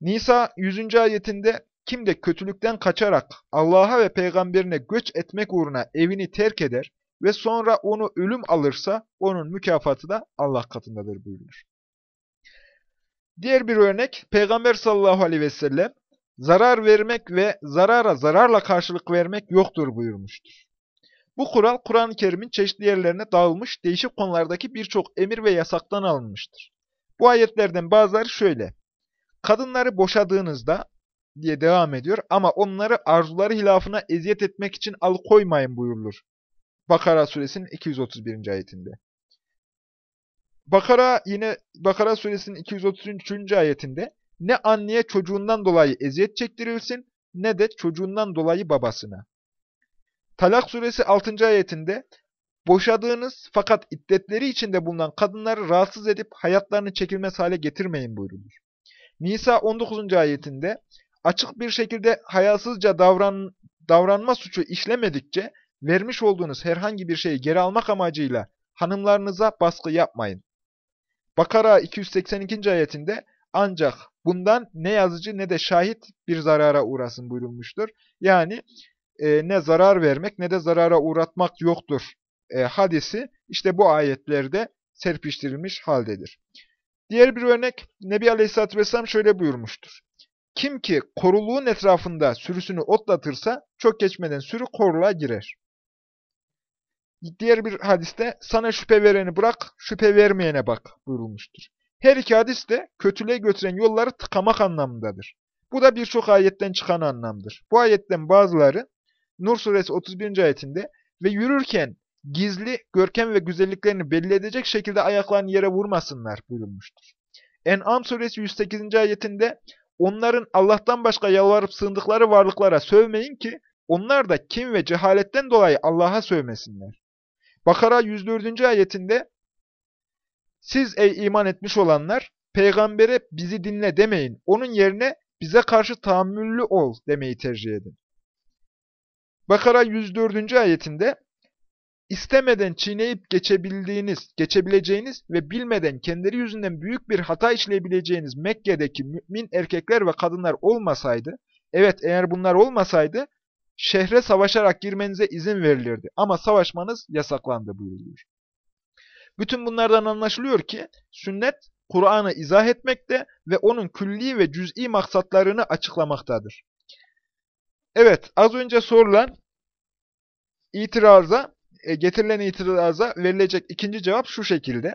Nisa 100. ayetinde kim de kötülükten kaçarak Allah'a ve peygamberine göç etmek uğruna evini terk eder ve sonra onu ölüm alırsa onun mükafatı da Allah katındadır buyurulur. Diğer bir örnek Peygamber sallallahu aleyhi ve sellem zarar vermek ve zarara zararla karşılık vermek yoktur buyurmuştur. Bu kural Kur'an-ı Kerim'in çeşitli yerlerine dağılmış değişik konulardaki birçok emir ve yasaktan alınmıştır. Bu ayetlerden bazıları şöyle. Kadınları boşadığınızda diye devam ediyor ama onları arzuları hilafına eziyet etmek için alıkoymayın buyurulur. Bakara suresinin 231. ayetinde. Bakara yine Bakara suresinin 233. ayetinde ne anneye çocuğundan dolayı eziyet çektirilsin ne de çocuğundan dolayı babasına. Talak suresi 6. ayetinde boşadığınız fakat iddetleri içinde bulunan kadınları rahatsız edip hayatlarını çekilmez hale getirmeyin buyrulur. Nisa 19. ayetinde açık bir şekilde hayasızca davran, davranma suçu işlemedikçe vermiş olduğunuz herhangi bir şeyi geri almak amacıyla hanımlarınıza baskı yapmayın. Bakara 282. ayetinde ancak bundan ne yazıcı ne de şahit bir zarara uğrasın buyurulmuştur. Yani e, ne zarar vermek ne de zarara uğratmak yoktur e, hadisi işte bu ayetlerde serpiştirilmiş haldedir. Diğer bir örnek Nebi Aleyhisselatü Vesselam şöyle buyurmuştur. Kim ki koruluğun etrafında sürüsünü otlatırsa çok geçmeden sürü koruluğa girer. Diğer bir hadiste sana şüphe vereni bırak, şüphe vermeyene bak buyurulmuştur. Her iki hadis de kötülüğe götüren yolları tıkamak anlamındadır. Bu da birçok ayetten çıkan anlamdır. Bu ayetten bazıları Nur suresi 31. ayetinde ve yürürken gizli, görkem ve güzelliklerini belli edecek şekilde ayaklarını yere vurmasınlar buyurulmuştur. En'am suresi 108. ayetinde onların Allah'tan başka yalvarıp sığındıkları varlıklara sövmeyin ki onlar da kim ve cehaletten dolayı Allah'a sövmesinler. Bakara 104. ayetinde siz ey iman etmiş olanlar peygambere bizi dinle demeyin. Onun yerine bize karşı tahammüllü ol demeyi tercih edin. Bakara 104. ayetinde istemeden çiğneyip geçebildiğiniz, geçebileceğiniz ve bilmeden kendileri yüzünden büyük bir hata işleyebileceğiniz Mekke'deki mümin erkekler ve kadınlar olmasaydı, evet eğer bunlar olmasaydı, şehre savaşarak girmenize izin verilirdi. Ama savaşmanız yasaklandı buyuruluyor. Bütün bunlardan anlaşılıyor ki, sünnet, Kur'an'ı izah etmekte ve onun külli ve cüz'i maksatlarını açıklamaktadır. Evet, az önce sorulan itiraza, e, getirilen itiraza verilecek ikinci cevap şu şekilde.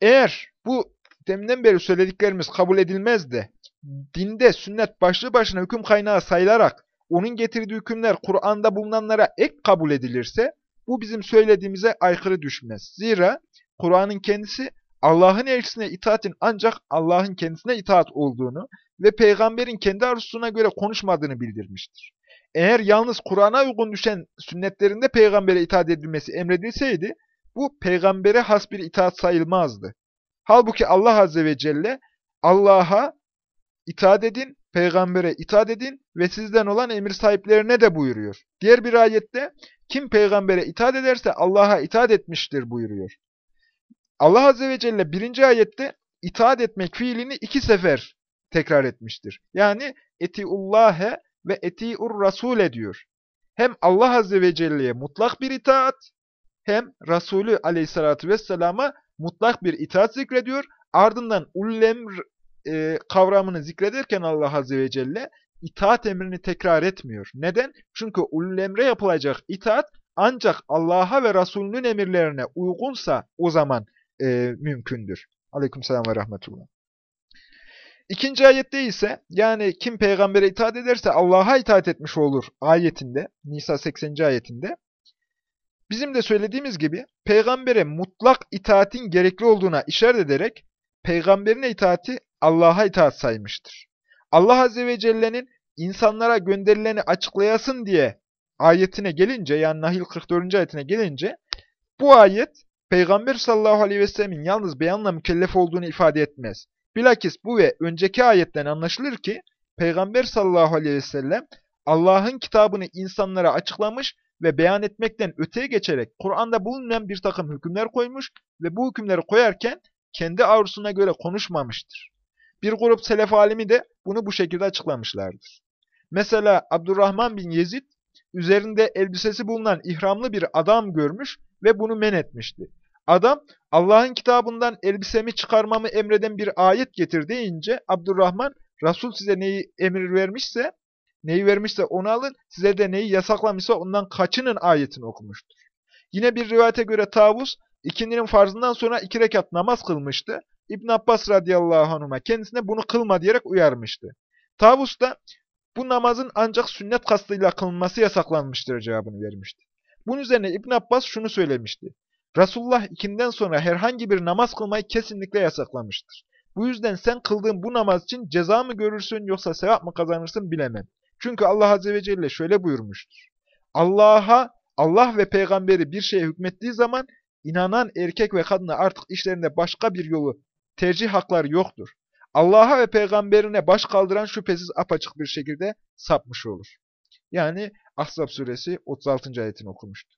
Eğer bu deminden beri söylediklerimiz kabul edilmez de, dinde sünnet başlı başına hüküm kaynağı sayılarak, onun getirdiği hükümler Kur'an'da bulunanlara ek kabul edilirse, bu bizim söylediğimize aykırı düşmez. Zira Kur'an'ın kendisi Allah'ın elçisine itaatin ancak Allah'ın kendisine itaat olduğunu ve peygamberin kendi arzusuna göre konuşmadığını bildirmiştir. Eğer yalnız Kur'an'a uygun düşen sünnetlerinde peygambere itaat edilmesi emredilseydi, bu peygambere has bir itaat sayılmazdı. Halbuki Allah Azze ve Celle Allah'a itaat edin, peygambere itaat edin ve sizden olan emir sahiplerine de buyuruyor. Diğer bir ayette kim peygambere itaat ederse Allah'a itaat etmiştir buyuruyor. Allah Azze ve Celle birinci ayette itaat etmek fiilini iki sefer tekrar etmiştir. Yani etiullâhe ve etiur rasul ediyor. Hem Allah Azze ve Celle'ye mutlak bir itaat, hem Resulü Aleyhisselatü Vesselam'a mutlak bir itaat zikrediyor. Ardından ullemr e, kavramını zikrederken Allah Azze ve Celle itaat emrini tekrar etmiyor. Neden? Çünkü ullemre yapılacak itaat ancak Allah'a ve Resulünün emirlerine uygunsa o zaman e, mümkündür. Aleykümselam ve rahmetullah. İkinci ayette ise yani kim peygambere itaat ederse Allah'a itaat etmiş olur ayetinde, Nisa 80. ayetinde Bizim de söylediğimiz gibi peygambere mutlak itaatin gerekli olduğuna işaret ederek peygamberine itaati Allah'a itaat saymıştır. Allah Azze ve Celle'nin insanlara gönderileni açıklayasın diye ayetine gelince yani Nahil 44. ayetine gelince bu ayet Peygamber sallallahu aleyhi ve sellemin yalnız beyanla mükellef olduğunu ifade etmez. Bilakis bu ve önceki ayetten anlaşılır ki Peygamber sallallahu aleyhi ve sellem Allah'ın kitabını insanlara açıklamış ve beyan etmekten öteye geçerek Kur'an'da bulunmayan bir takım hükümler koymuş ve bu hükümleri koyarken kendi arzusuna göre konuşmamıştır. Bir grup selef alimi de bunu bu şekilde açıklamışlardır. Mesela Abdurrahman bin Yezid üzerinde elbisesi bulunan ihramlı bir adam görmüş ve bunu men etmişti. Adam Allah'ın kitabından elbisemi çıkarmamı emreden bir ayet getir deyince Abdurrahman Resul size neyi emir vermişse neyi vermişse onu alın, size de neyi yasaklamışsa ondan kaçının ayetini okumuştur. Yine bir rivayete göre Tavus, ikindinin farzından sonra iki rekat namaz kılmıştı. İbn Abbas radıyallahu anhuma kendisine bunu kılma diyerek uyarmıştı. Tavus da bu namazın ancak sünnet kastıyla kılınması yasaklanmıştır cevabını vermişti. Bunun üzerine İbn Abbas şunu söylemişti. Resulullah ikinden sonra herhangi bir namaz kılmayı kesinlikle yasaklamıştır. Bu yüzden sen kıldığın bu namaz için ceza mı görürsün yoksa sevap mı kazanırsın bilemem. Çünkü Allah Azze ve Celle şöyle buyurmuştur. Allah'a, Allah ve peygamberi bir şeye hükmettiği zaman inanan erkek ve kadına artık işlerinde başka bir yolu, tercih hakları yoktur. Allah'a ve peygamberine baş kaldıran şüphesiz apaçık bir şekilde sapmış olur. Yani Ahzab suresi 36. ayetini okumuştu.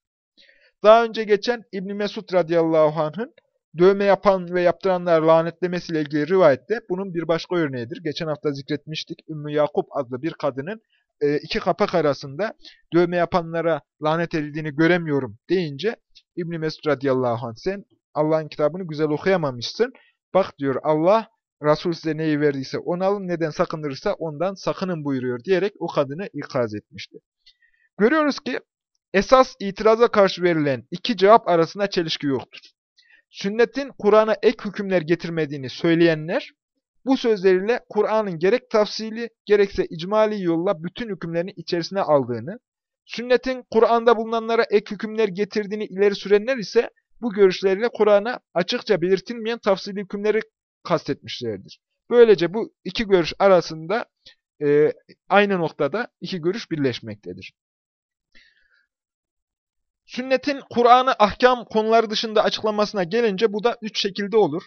Daha önce geçen İbn Mesud radıyallahu anh'ın dövme yapan ve yaptıranlar lanetlemesiyle ilgili rivayette bunun bir başka örneğidir. Geçen hafta zikretmiştik. Ümmü Yakup adlı bir kadının e, iki kapak arasında dövme yapanlara lanet edildiğini göremiyorum deyince İbn Mesud radıyallahu anh sen Allah'ın kitabını güzel okuyamamışsın. Bak diyor Allah Resul size neyi verdiyse onu alın, neden sakındırırsa ondan sakının buyuruyor diyerek o kadını ikaz etmişti. Görüyoruz ki esas itiraza karşı verilen iki cevap arasında çelişki yoktur. Sünnetin Kur'an'a ek hükümler getirmediğini söyleyenler, bu sözleriyle Kur'an'ın gerek tafsili gerekse icmali yolla bütün hükümlerini içerisine aldığını, sünnetin Kur'an'da bulunanlara ek hükümler getirdiğini ileri sürenler ise bu görüşleriyle Kur'an'a açıkça belirtilmeyen tafsili hükümleri kastetmişlerdir. Böylece bu iki görüş arasında e, aynı noktada iki görüş birleşmektedir. Sünnetin Kur'an'ı ahkam konuları dışında açıklamasına gelince bu da üç şekilde olur.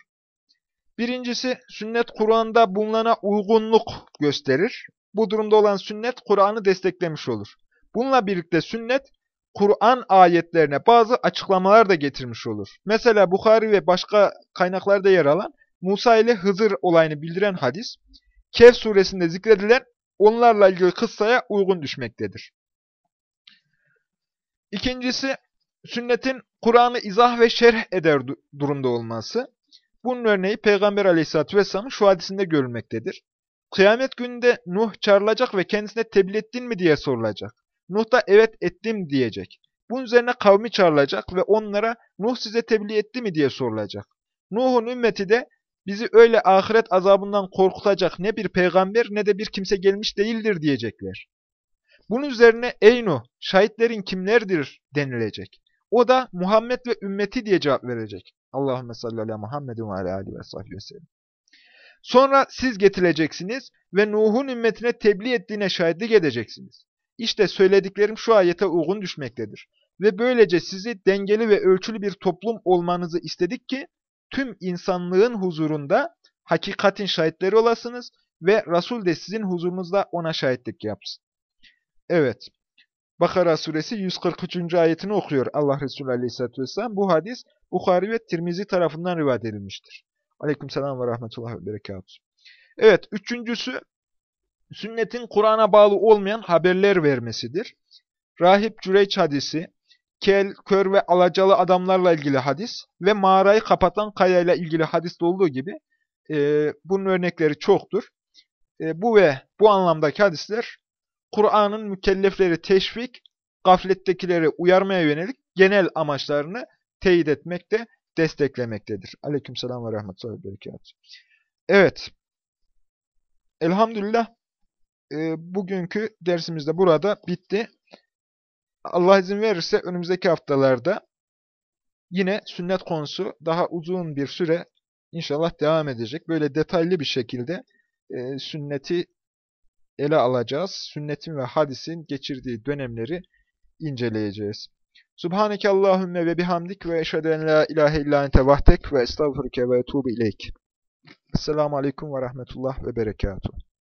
Birincisi sünnet Kur'an'da bulunana uygunluk gösterir. Bu durumda olan sünnet Kur'an'ı desteklemiş olur. Bununla birlikte sünnet Kur'an ayetlerine bazı açıklamalar da getirmiş olur. Mesela Bukhari ve başka kaynaklarda yer alan Musa ile Hızır olayını bildiren hadis, Kehf suresinde zikredilen onlarla ilgili kıssaya uygun düşmektedir. İkincisi, sünnetin Kur'an'ı izah ve şerh eder durumda olması. Bunun örneği Peygamber aleyhissalatü vesselamın şu hadisinde görülmektedir. Kıyamet gününde Nuh çağrılacak ve kendisine tebliğ ettin mi diye sorulacak. Nuh da evet ettim diyecek. Bunun üzerine kavmi çağrılacak ve onlara Nuh size tebliğ etti mi diye sorulacak. Nuh'un ümmeti de bizi öyle ahiret azabından korkutacak ne bir peygamber ne de bir kimse gelmiş değildir diyecekler. Bunun üzerine ey Nuh, şahitlerin kimlerdir denilecek. O da Muhammed ve ümmeti diye cevap verecek. Allahümme salli ala Muhammedin ve ala alihi ve sahbihi sellem. Sonra siz getireceksiniz ve Nuh'un ümmetine tebliğ ettiğine şahitlik edeceksiniz. İşte söylediklerim şu ayete uygun düşmektedir. Ve böylece sizi dengeli ve ölçülü bir toplum olmanızı istedik ki tüm insanlığın huzurunda hakikatin şahitleri olasınız ve Resul de sizin huzurunuzda ona şahitlik yapsın. Evet. Bakara suresi 143. ayetini okuyor Allah Resulü Aleyhisselatü Vesselam. Bu hadis Bukhari ve Tirmizi tarafından rivayet edilmiştir. Aleykümselam ve rahmetullah ve berekatuhu. Evet, üçüncüsü sünnetin Kur'an'a bağlı olmayan haberler vermesidir. Rahip Cüreyç hadisi, kel, kör ve alacalı adamlarla ilgili hadis ve mağarayı kapatan kayayla ilgili hadiste olduğu gibi e, bunun örnekleri çoktur. E, bu ve bu anlamdaki hadisler Kur'an'ın mükellefleri teşvik, gaflettekileri uyarmaya yönelik genel amaçlarını teyit etmekte, desteklemektedir. Aleykümselam ve rahmetullahi ve berekatuhu. Evet. Elhamdülillah e, bugünkü dersimiz de burada bitti. Allah izin verirse önümüzdeki haftalarda yine sünnet konusu daha uzun bir süre inşallah devam edecek. Böyle detaylı bir şekilde e, sünneti ele alacağız. Sünnetin ve hadisin geçirdiği dönemleri inceleyeceğiz. Subhaneke Allahümme ve bihamdik ve eşhedü en la ilahe illa ente vahdek ve estağfurke ve etubu ileyk. Esselamu Aleyküm ve Rahmetullah ve Berekatuhu.